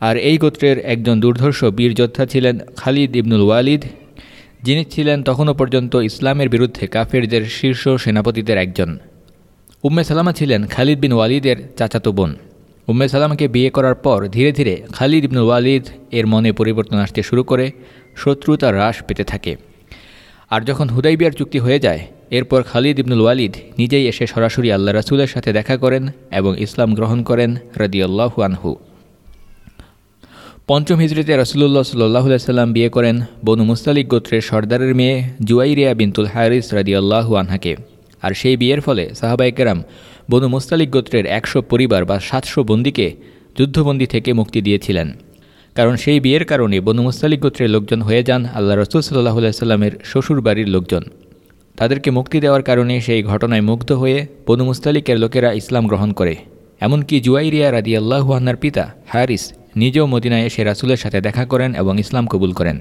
আর এই গোত্রের একজন দুর্ধর্ষ বীর যোদ্ধা ছিলেন খালিদ ইবনুল ওয়ালিদ যিনি ছিলেন তখনও পর্যন্ত ইসলামের বিরুদ্ধে কাফেরদের শীর্ষ সেনাপতিদের একজন। উম্মে সালামা ছিলেন খালিদ বিন ওয়ালিদের চাচাতো বোন। উম্মে সালামাকে বিয়ে করার পর ধীরে ধীরে খালিদ ইবনুল ওয়ালিদ এর মনে পরিবর্তন আসতে শুরু করে শত্রুতা হ্রাস পেতে থাকে। আর যখন হুদাইবিয়ার চুক্তি হয়ে যায়, এরপর খালিদ ইবনুল ওয়ালিদ নিজেই এসে সরাসরি আল্লাহ রাসুলের সাথে দেখা করেন এবং ইসলাম গ্রহণ করেন রদিয়াল্লাহু আনহু। পঞ্চম হিজড়িতে রসুল্লাহ সাল্লাহ সাল্লাম বিয়ে করেন বনু মুস্তালিক গোত্রের সর্দারের মেয়ে জুয়াইরিয়া বিনতুল হারিস রাদিয়াল্লাহু আনহাকে। আর সেই বিয়ের ফলে সাহাবাইকেরাম বনু মুস্তালিক গোত্রের একশো পরিবার বা সাতশো বন্দিকে যুদ্ধবন্দী থেকে মুক্তি দিয়েছিলেন। কারণ সেই বিয়ের কারণে বনু মুস্তালিক গোত্রের লোকজন হয়ে যান আল্লাহ রসুল সাল্লাহ সাল্লামের শ্বশুর বাড়ির লোকজন। তাদেরকে মুক্তি দেওয়ার কারণে সেই ঘটনায় মুগ্ধ হয়ে বনু মুস্তালিকের লোকেরা ইসলাম গ্রহণ করে। এমনকি জুয়াইরিয়া রাদি আল্লাহুয়ান্নার পিতা হারিস নিজেও মদিনায় এসে রাসুলের সাথে দেখা করেন এবং ইসলাম কবুল করেন।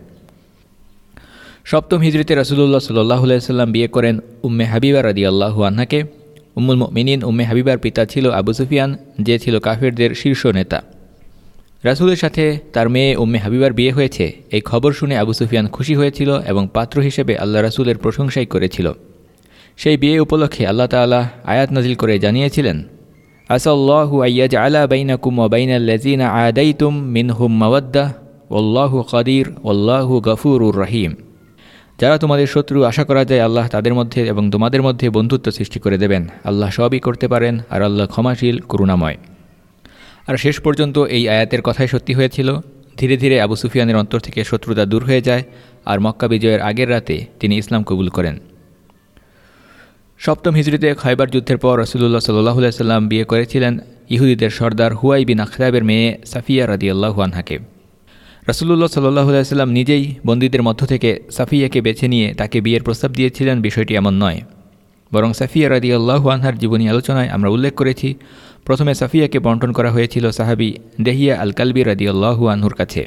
সপ্তম হিজড়িতে রাসুলুল্লাহ সাল্লাহ সাল্লাম বিয়ে করেন উম্মে হাবিবা রাদি আল্লাহু আহ্নাকে উম্মুল মিনিন উম্মে হাবিবার পিতা ছিল আবু সুফিয়ান, যে ছিল কাফেরদের শীর্ষ নেতা। রাসুলের সাথে তার মেয়ে উম্মে হাবিবার বিয়ে হয়েছে। এই খবর শুনে আবু সুফিয়ান খুশি হয়েছিল এবং পাত্র হিসেবে আল্লাহ রাসুলের প্রশংসাই করেছিল। সেই বিয়ে উপলক্ষে আল্লাহ তাল্লাহ আয়াত নাজিল করে জানিয়েছিলেন আসাল্লাহু আয়াজ আলা বাইনাকুম ও বাইনাল্লাজিনা আদাইতুম মিনহুম মাওয়াদ্দা ওল্লাহু কদির ওল্লাহু গফুরুর রহিম। যারা তোমাদের শত্রু, আশা করা যায় আল্লাহ তাদের মধ্যে এবং তোমাদের মধ্যে বন্ধুত্ব সৃষ্টি করে দেবেন। আল্লাহ সবই করতে পারেন আর আল্লাহ ক্ষমাশীল, করুণাময়। আর শেষ পর্যন্ত এই আয়াতের কথাই সত্যি হয়েছিল। ধীরে ধীরে আবু সুফিয়ানের অন্তর থেকে শত্রুতা দূর হয়ে যায় আর মক্কা বিজয়ের আগের রাতে তিনি ইসলাম কবুল করেন। সপ্তম হিজড়িতে খয়বার যুদ্ধের পর রসুল্লাহ সাল্লাহ সাল্লাম বিয়ে করেছিলেন ইহুদিদের সর্দার হুয়াই বিন আখতাবের মেয়ে সাফিয়া রাদি আল্লাহ আনহাকে রসুল্লাহ সাল্লাহ সাল্লাম নিজেই বন্দীদের মধ্য থেকে সাফিয়াকে বেছে নিয়ে তাকে বিয়ের প্রস্তাব দিয়েছিলেন, বিষয়টি এমন নয়। বরং সাফিয়া রাদি আল্লাহু আনহার জীবনী আলোচনায় আমরা উল্লেখ করেছি, প্রথমে সাফিয়াকে বন্টন করা হয়েছিল সাহাবি দেহিয়া আল কালবি রাদি আল্লাহু আনহুর কাছে।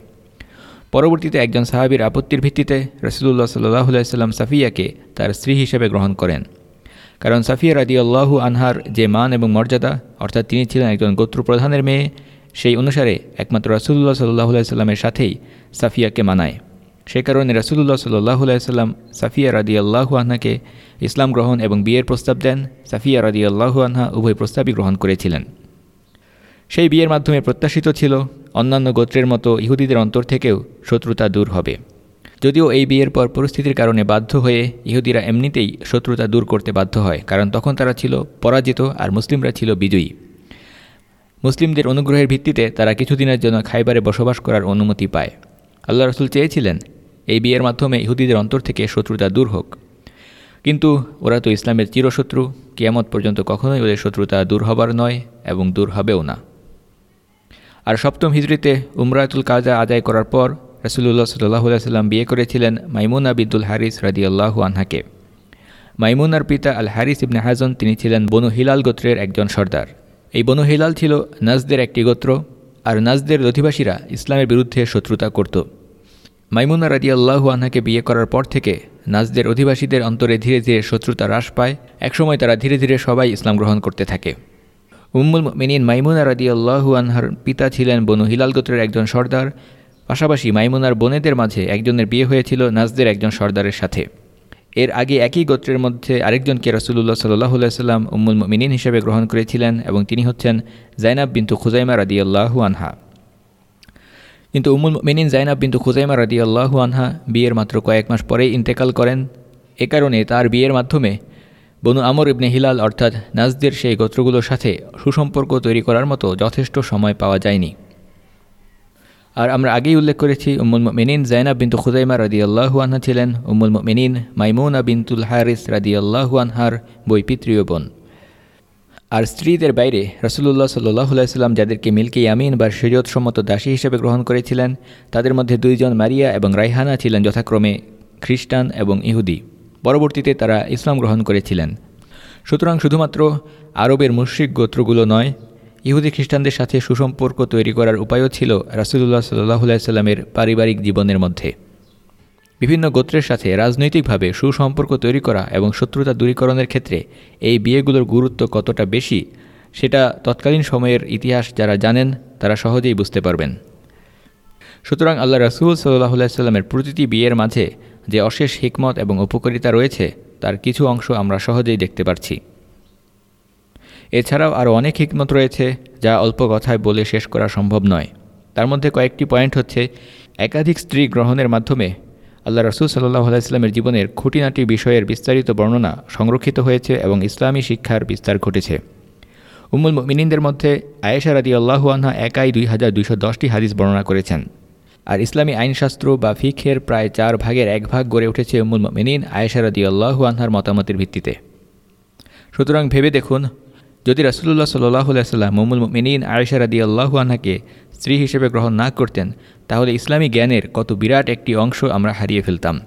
পরবর্তীতে একজন সাহাবির আপত্তির ভিত্তিতে রসুল্লাহ সাল্লাহ সাল্লাম সাফিয়াকে তার স্ত্রী হিসেবে গ্রহণ করেন। কারণ সাফিয়া রাদি আল্লাহু আনহার যে মান এবং মর্যাদা, অর্থাৎ তিনি ছিলেন একজন গোত্রপ্রধানের মেয়ে, সেই অনুসারে একমাত্র রাসুল্লাহ সাল্লাহ সাল্লামের সাথেই সাফিয়াকে মানায়। সে কারণে রাসুল্লাহ সাল্লাহ সাল্লাম সাফিয়া রাদি আল্লাহু আনহাকে ইসলাম গ্রহণ এবং বিয়ের প্রস্তাব দেন। সাফিয়া রাদি আল্লাহু আনহা উভয় প্রস্তাবই গ্রহণ করেছিলেন। সেই বিয়ের মাধ্যমে প্রত্যাশিত ছিল অন্যান্য গোত্রের মতো ইহুদিদের অন্তর থেকেও শত্রুতা দূর হবে। যদিও এই বিয়ের পর পরিস্থিতির কারণে বাধ্য হয়ে ইহুদিরা এমনিতেই শত্রুতা দূর করতে বাধ্য হয়, কারণ তখন তারা ছিল পরাজিত আর মুসলিমরা ছিল বিজয়ী। মুসলিমদের অনুগ্রহের ভিত্তিতে তারা কিছুদিনের জন্য খাইবারে বসবাস করার অনুমতি পায়। আল্লাহ রসুল চেয়েছিলেন, এই বিয়ের মাধ্যমে ইহুদিদের অন্তর থেকে শত্রুতা দূর হোক। কিন্তু ওরা তো ইসলামের চিরশত্রু, কিয়ামত পর্যন্ত কখনোই ওদের শত্রুতা দূর হবার নয় এবং দূর হবেও না। আর সপ্তম হিজড়িতে উমরাতুল কাজা আদায় করার পর রসুল্লাহ সাল্লাহ সাল্লাম বিয়ে করেছিলেন মাইমুনা বিদ্দুল হারিস রাদি আল্লাহু আনহাকে। মাইমুনার পিতা আল হারিস ইবনে হাজন, তিনি ছিলেন বনু হিলাল গোত্রের একজন সর্দার। এই বনু হিলাল ছিল নাজদের একটি গোত্র, আর নাজদের অধিবাসীরা ইসলামের বিরুদ্ধে শত্রুতা করত। মাইমুনা রাজি আল্লাহু আনহাকে বিয়ে করার পর থেকে নাজদের অধিবাসীদের অন্তরে ধীরে ধীরে শত্রুতা হ্রাস পায়। একসময় তারা ধীরে ধীরে সবাই ইসলাম গ্রহণ করতে থাকে। উম্মুল মিনিন মাইমুনা রাদি আল্লাহু আনহার পিতা ছিলেন বনু হিলাল গোত্রের একজন সর্দার। পাশাপাশি মাইমুনার বোনেদের মাঝে একজনের বিয়ে হয়েছিল নাজদের একজন সর্দারের সাথে। এর আগে একই গোত্রের মধ্যে আরেকজনকে রসুল্লাহ সাল্লাহ সাল্লাম উম্মুল মিনিন হিসেবে গ্রহণ করেছিলেন এবং তিনি হচ্ছেন জাইনাব বিন্তু খুজাইমা রাদিয়াল্লাহু আনহা। কিন্তু উমুল মিনিন জাইনাব বিন্তু খুজাইমা রাদিয়াল্লাহু আনহা বিয়ের মাত্র কয়েক মাস পরেই ইন্তেকাল করেন। এ কারণে তার বিয়ের মাধ্যমে বনু আমর ইবনে হিলাল অর্থাৎ নাজদের সেই গোত্রগুলোর সাথে সুসম্পর্ক তৈরি করার মতো যথেষ্ট সময় পাওয়া যায়নি। আর আমরা আগেই উল্লেখ করেছি, উম্মুল মিনিন জাইনাব বিন্তু খুদাইমা রাদি আল্লাহু আনহা ছিলেন। উম্মুল মিনিন মাইমুনা বিনতুল হারিস রাদি আল্লাহু আনহার বৈপিত্রীয় বোন। আর স্ত্রীদের বাইরে রসুল্লাহ সাল্লাহ সাল্লাম যাদেরকে মিল্কি ইয়ামিন বা সম্মত দাসী হিসেবে গ্রহণ করেছিলেন, তাদের মধ্যে দুইজন মারিয়া এবং রাইহানা ছিলেন যথাক্রমে খ্রিস্টান এবং ইহুদি। পরবর্তীতে তারা ইসলাম গ্রহণ করেছিলেন। সুতরাং শুধুমাত্র আরবের মুশ্রিক গোত্রগুলো নয় ইহুদি খ্রিস্টানদের সাথে সুসম্পর্ক তৈরি করার উপায়ও ছিল রাসুলুল্লাহ সাল্লাহ সাল্লামের পারিবারিক জীবনের মধ্যে। বিভিন্ন গোত্রের সাথে রাজনৈতিকভাবে সুসম্পর্ক তৈরি করা এবং শত্রুতা দূরীকরণের ক্ষেত্রে এই বিয়েগুলোর গুরুত্ব কতটা বেশি, সেটা তৎকালীন সময়ের ইতিহাস যারা জানেন, তারা সহজেই বুঝতে পারবেন। সুতরাং আল্লাহ রাসুল সাল্লাহ সাল্লামের প্রতিটি বিয়ের মাঝে যে অশেষ হিকমত এবং উপকারিতা রয়েছে, তার কিছু অংশ আমরা সহজেই দেখতে পারছি। এছাড়াও আরও অনেক হিকমত রয়েছে যা অল্প কথায় বলে শেষ করা সম্ভব নয়। তার মধ্যে কয়েকটি পয়েন্ট হচ্ছে, একাধিক স্ত্রী গ্রহণের মাধ্যমে আল্লাহ রসুল সাল্লাহ আলাইস্লামের জীবনের খুঁটিনাটি বিষয়ের বিস্তারিত বর্ণনা সংরক্ষিত হয়েছে এবং ইসলামী শিক্ষার বিস্তার ঘটেছে। উমুল মিনিনদের মধ্যে আয়েশা রাদি আল্লাহু আনহা একাই দুই হাজার দুইশো দশটি হাদিস বর্ণনা করেছেন। আর ইসলামী আইনশাস্ত্র বা ফিখের প্রায় চার ভাগের এক ভাগ গড়ে উঠেছে উমুল মিনিন আয়েশা রাদি আল্লাহু আনহার মতামতের ভিত্তিতে। সুতরাং ভেবে দেখুন যদি রাসুল্লাহ সাল্লাহ সাল্লাম মুমুল মিনিন আয়েশা রাদি আল্লাহু আনহাকে স্ত্রী হিসেবে গ্রহণ না করতেন, তাহলে ইসলামী জ্ঞানের কত বিরাট একটি অংশ আমরা হারিয়ে ফেলতাম।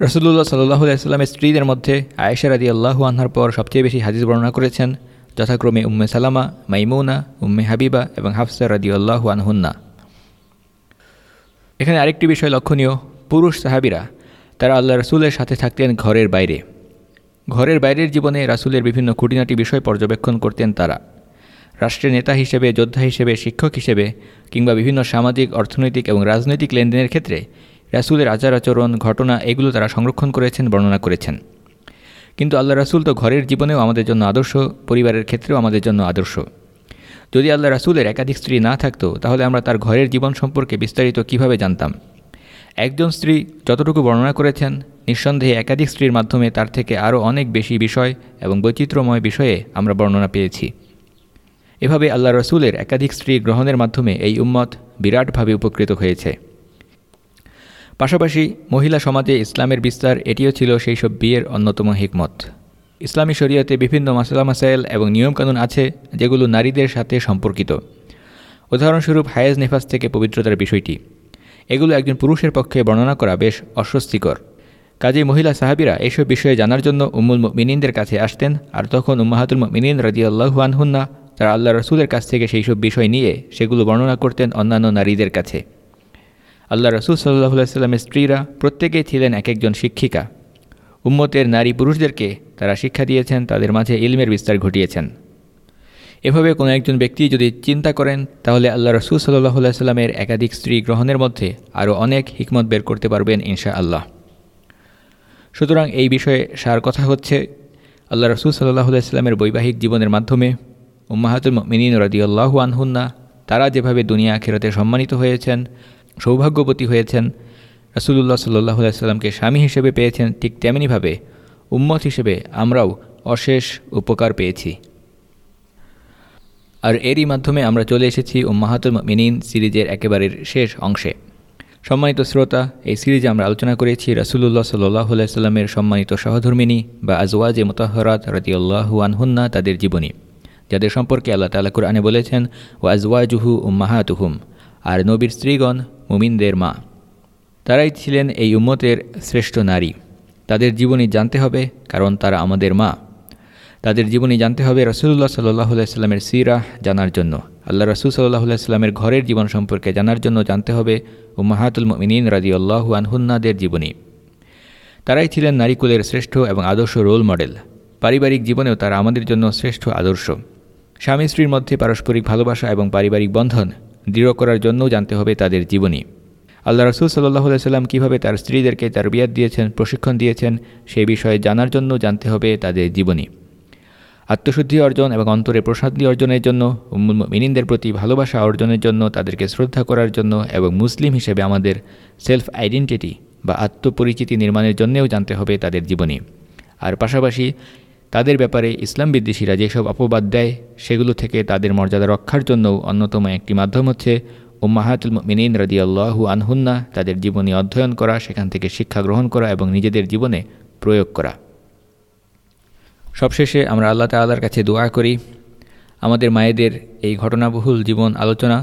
রসুল্লাহ সাল্লাহ সাল্লামের স্ত্রীদের মধ্যে আয়েশা রাদি আল্লাহু আনহার পর সবচেয়ে বেশি হাদিস বর্ণনা করেছেন, যথাক্রমে উম্মে সালামা, মাইমুনা, উম্মে হাবিবা এবং হাফসা রাদি আল্লাহু আনহুন্না। এখানে আরেকটি বিষয় লক্ষণীয়, পুরুষ সাহাবিরা, তারা আল্লাহ রসুলের সাথে থাকতেন ঘরের বাইরে। ঘরের বাইরের জীবনে রাসুলের বিভিন্ন খুঁটিনাটি বিষয় পর্যবেক্ষণ করতেন তারা। রাষ্ট্রের নেতা হিসেবে, যোদ্ধা হিসেবে, শিক্ষক হিসেবে কিংবা বিভিন্ন সামাজিক, অর্থনৈতিক এবং রাজনৈতিক লেনদেনের ক্ষেত্রে রাসুলের আচার আচরণ ঘটনা এগুলো তারা সংরক্ষণ করেছেন, বর্ণনা করেছেন। কিন্তু আল্লাহ রাসুল তো ঘরের জীবনেও আমাদের জন্য আদর্শ, পরিবারের ক্ষেত্রেও আমাদের জন্য আদর্শ। যদি আল্লাহ রাসুলের একাধিক স্ত্রী না থাকতো, তাহলে আমরা তার ঘরের জীবন সম্পর্কে বিস্তারিত কীভাবে জানতাম? একজন স্ত্রী যতটুকু বর্ণনা করেছেন, নিঃসন্দেহে একাধিক স্ত্রীর মাধ্যমে তার থেকে আরও অনেক বেশি বিষয় এবং বৈচিত্র্যময় বিষয়ে আমরা বর্ণনা পেয়েছি। এভাবে আল্লাহ রসুলের একাধিক স্ত্রী গ্রহণের মাধ্যমে এই উম্মত বিরাটভাবে উপকৃত হয়েছে। পাশাপাশি মহিলা সমাজে ইসলামের বিস্তার এটিও ছিল সেই সব বিয়ের অন্যতম হিকমত। ইসলামী শরীয়তে বিভিন্ন মাসালা মাসাইল এবং নিয়মকানুন আছে যেগুলো নারীদের সাথে সম্পর্কিত। উদাহরণস্বরূপ হায়েজ নেফাস থেকে পবিত্রতার বিষয়টি। এগুলো একজন পুরুষের পক্ষে বর্ণনা করা বেশ অস্বস্তিকর। কাজেই মহিলা সাহাবিরা এসব বিষয়ে জানার জন্য উম্মুল মিনিনদের কাছে আসতেন আর তখন উম্মাহাতুল মিনিন রাজিয়াল্লাহু আনহুন্না তারা আল্লাহ রসুলের কাছ থেকে সেই সব বিষয় নিয়ে সেগুলো বর্ণনা করতেন অন্যান্য নারীদের কাছে। আল্লাহ রসুল সাল্লাহ সাল্লামের স্ত্রীরা প্রত্যেকেই ছিলেন এক একজন শিক্ষিকা। উম্মতের নারী পুরুষদেরকে তারা শিক্ষা দিয়েছেন, তাদের মাঝে ইলমের বিস্তার ঘটিয়েছেন। এভাবে কোনো একজন ব্যক্তি যদি চিন্তা করেন, তাহলে আল্লাহ রসুল সাল্লাহ সাল্লামের একাধিক স্ত্রী গ্রহণের মধ্যে আরও অনেক হিকমত বের করতে পারবেন ইনশা আল্লাহ সুতরাং এই বিষয়ে সার কথা হচ্ছে, আল্লাহ রসুল সাল্লাহ সাল্লামের বৈবাহিক জীবনের মাধ্যমে উম্মাহাতুল মিনিন রদিউল্লাহু আনহুন্না, তারা যেভাবে দুনিয়া আখেরাতে সম্মানিত হয়েছেন, সৌভাগ্যবতী হয়েছেন রসুল্লাহ সাল্লাহ সাল্লামকে স্বামী হিসেবে পেয়েছেন, ঠিক তেমনিভাবে উম্মত হিসেবে আমরাও অশেষ উপকার পেয়েছি। আর এরই মাধ্যমে আমরা চলে এসেছি উম্মাহাতুল মিনিন সিরিজের একেবারের শেষ অংশে। সম্মানিত শ্রোতা, এই সিরিজে আমরা আলোচনা করেছি রাসুলুল্লাহ সাল্লাহ সম্মানিত সহধর্মিনী বা আজওয়াজে মোতাহরাত রদিউল্লাহু আনহুন্না তাদের জীবনী, যাদের সম্পর্কে আল্লাহ তালা কুরআনে বলেছেন ও আজওয়াজুহু উম্মাহাতুহুম আর নবীর স্ত্রীগণ মুমিনদের মা। তারাই ছিলেন এই উম্মতের শ্রেষ্ঠ নারী। তাদের জীবনী জানতে হবে, কারণ তারা আমাদের মা। তাদের জীবনী জানতে হবে রসুল্লাহ সাল্লাহ সাল্লামের সিরা জানার জন্য। আল্লাহ রসুল সাল্লাহ সাল্লামের ঘরের জীবন সম্পর্কে জানার জন্য জানতে হবে ও মাহাতুল মিনীন রাজি আল্লাহু আনহুন্নাদের জীবনী। তারাই ছিলেন নারীকুলের শ্রেষ্ঠ এবং আদর্শ রোল মডেল। পারিবারিক জীবনেও তারা আমাদের জন্য শ্রেষ্ঠ আদর্শ। স্বামী স্ত্রীর মধ্যে পারস্পরিক ভালোবাসা এবং পারিবারিক বন্ধন দৃঢ় করার জন্যও জানতে হবে তাদের জীবনী। আল্লাহ রসুল সাল্লাহ সাল্লাম কীভাবে তার স্ত্রীদেরকে তার বিয়াদ দিয়েছেন, প্রশিক্ষণ দিয়েছেন সেই বিষয়ে জানার জন্য জানতে হবে তাদের জীবনী। আত্মশুদ্ধি অর্জন এবং অন্তরে প্রসাদী অর্জনের জন্য মিনিনদের প্রতি ভালোবাসা অর্জনের জন্য, তাদেরকে শ্রদ্ধা করার জন্য এবং মুসলিম হিসেবে আমাদের সেলফ আইডেন্টিটি বা আত্মপরিচিতি নির্মাণের জন্যেও জানতে হবে তাদের জীবনী। আর পাশাপাশি তাদের ব্যাপারে ইসলাম বিদ্বেষীরা যেসব অপবাদ দেয়, সেগুলো থেকে তাদের মর্যাদা রক্ষার জন্যও অন্যতম একটি মাধ্যম হচ্ছে ও উম্মাহাতুল মিনিন রাদি আল্লাহু আনহুন্না, তাদের জীবনী অধ্যয়ন করা, সেখান থেকে শিক্ষা গ্রহণ করা এবং নিজেদের জীবনে প্রয়োগ করা। সবশেষে আমরা আল্লাহ তাল্লার কাছে দোয়া করি, আমাদের মায়েদের এই ঘটনাবহুল জীবন আলোচনা,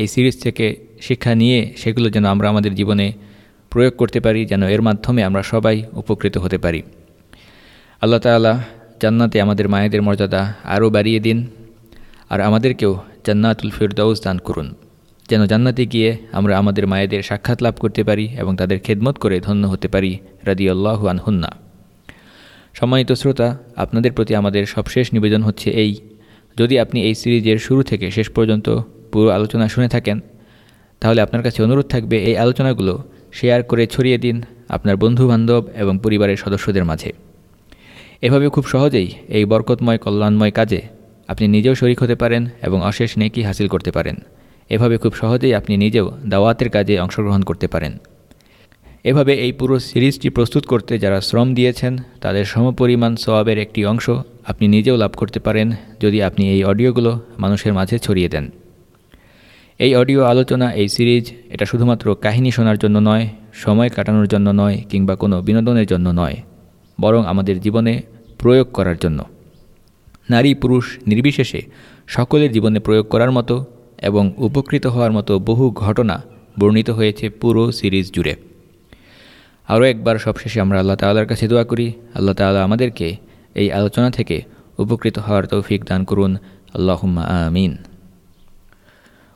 এই সিরিজ থেকে শিক্ষা নিয়ে সেগুলো যেন আমরা আমাদের জীবনে প্রয়োগ করতে পারি, যেন এর মাধ্যমে আমরা সবাই উপকৃত হতে পারি। আল্লাহ তাল্লাহ জান্নাতে আমাদের মায়েদের মর্যাদা আরও বাড়িয়ে দিন, আর আমাদেরকেও জান্নাতুল ফিরদাউস দান করুন। যেন জান্নাতে গিয়ে আমরা আমাদের মায়েদের সাক্ষাৎ লাভ করতে পারি এবং তাদের খেদমত করে ধন্য হতে পারি রাদি আল্লাহ আনহুন্না। সম্মানিত শ্রোতা, আপনাদের প্রতি আমাদের সবশেষ নিবেদন হচ্ছে এই। যদি আপনি এই সিরিজের শুরু থেকে শেষ পর্যন্ত পুরো আলোচনা শুনে থাকেন, তাহলে আপনার কাছে অনুরোধ থাকবে এই আলোচনাগুলো শেয়ার করে ছড়িয়ে দিন আপনার বন্ধুবান্ধব এবং পরিবারের সদস্যদের মাঝে। এভাবে খুব সহজেই এই বরকতময়, কল্যাণময় কাজে আপনি নিজেও শরিক হতে পারেন এবং অশেষ নেকি হাসিল করতে পারেন। এভাবে খুব সহজেই আপনি নিজেও দাওয়াতের কাজে অংশগ্রহণ করতে পারেন। এভাবে এই পুরো সিরিজটি প্রস্তুত করতে যারা শ্রম দিয়েছেন, তাদের সমপরিমাণ সবাবের একটি অংশ আপনি নিজেও লাভ করতে পারেন যদি আপনি এই অডিওগুলো মানুষের মাঝে ছড়িয়ে দেন। এই অডিও আলোচনা, এই সিরিজ এটা শুধুমাত্র কাহিনী শোনার জন্য নয়, সময় কাটানোর জন্য নয় কিংবা কোনো বিনোদনের জন্য নয়, বরং আমাদের জীবনে প্রয়োগ করার জন্য। নারী পুরুষ নির্বিশেষে সকলের জীবনে প্রয়োগ করার মতো এবং উপকৃত হওয়ার মতো বহু ঘটনা বর্ণিত হয়েছে পুরো সিরিজ জুড়ে। আরও একবার সবশেষে আমরা আল্লাহ তাল্লার কাছে দোয়া করি। আল্লাহ তাল্লাহ আমাদেরকে এই আলোচনা থেকে উপকৃত হওয়ার তৌফিক দান করুন। আল্লাহুম্মা আমিন।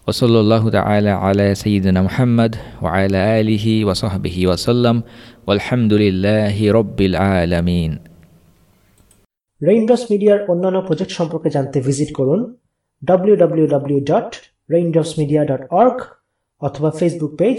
ওসল্লাহ তালা আলা সঈদনা মোহাম্মদ ওয়ালা আলিহি ওসহবিহি ওয়াসাল্লাম আলহামদুলিল্লাহি রব্বিল আলমিন। রেইনড্রপস মিডিয়ার অন্যান্য প্রজেক্ট সম্পর্কে জানতে ভিজিট করুন W W W dot Raindrops Media dot www.raindropsmedia.org অথবা Facebook page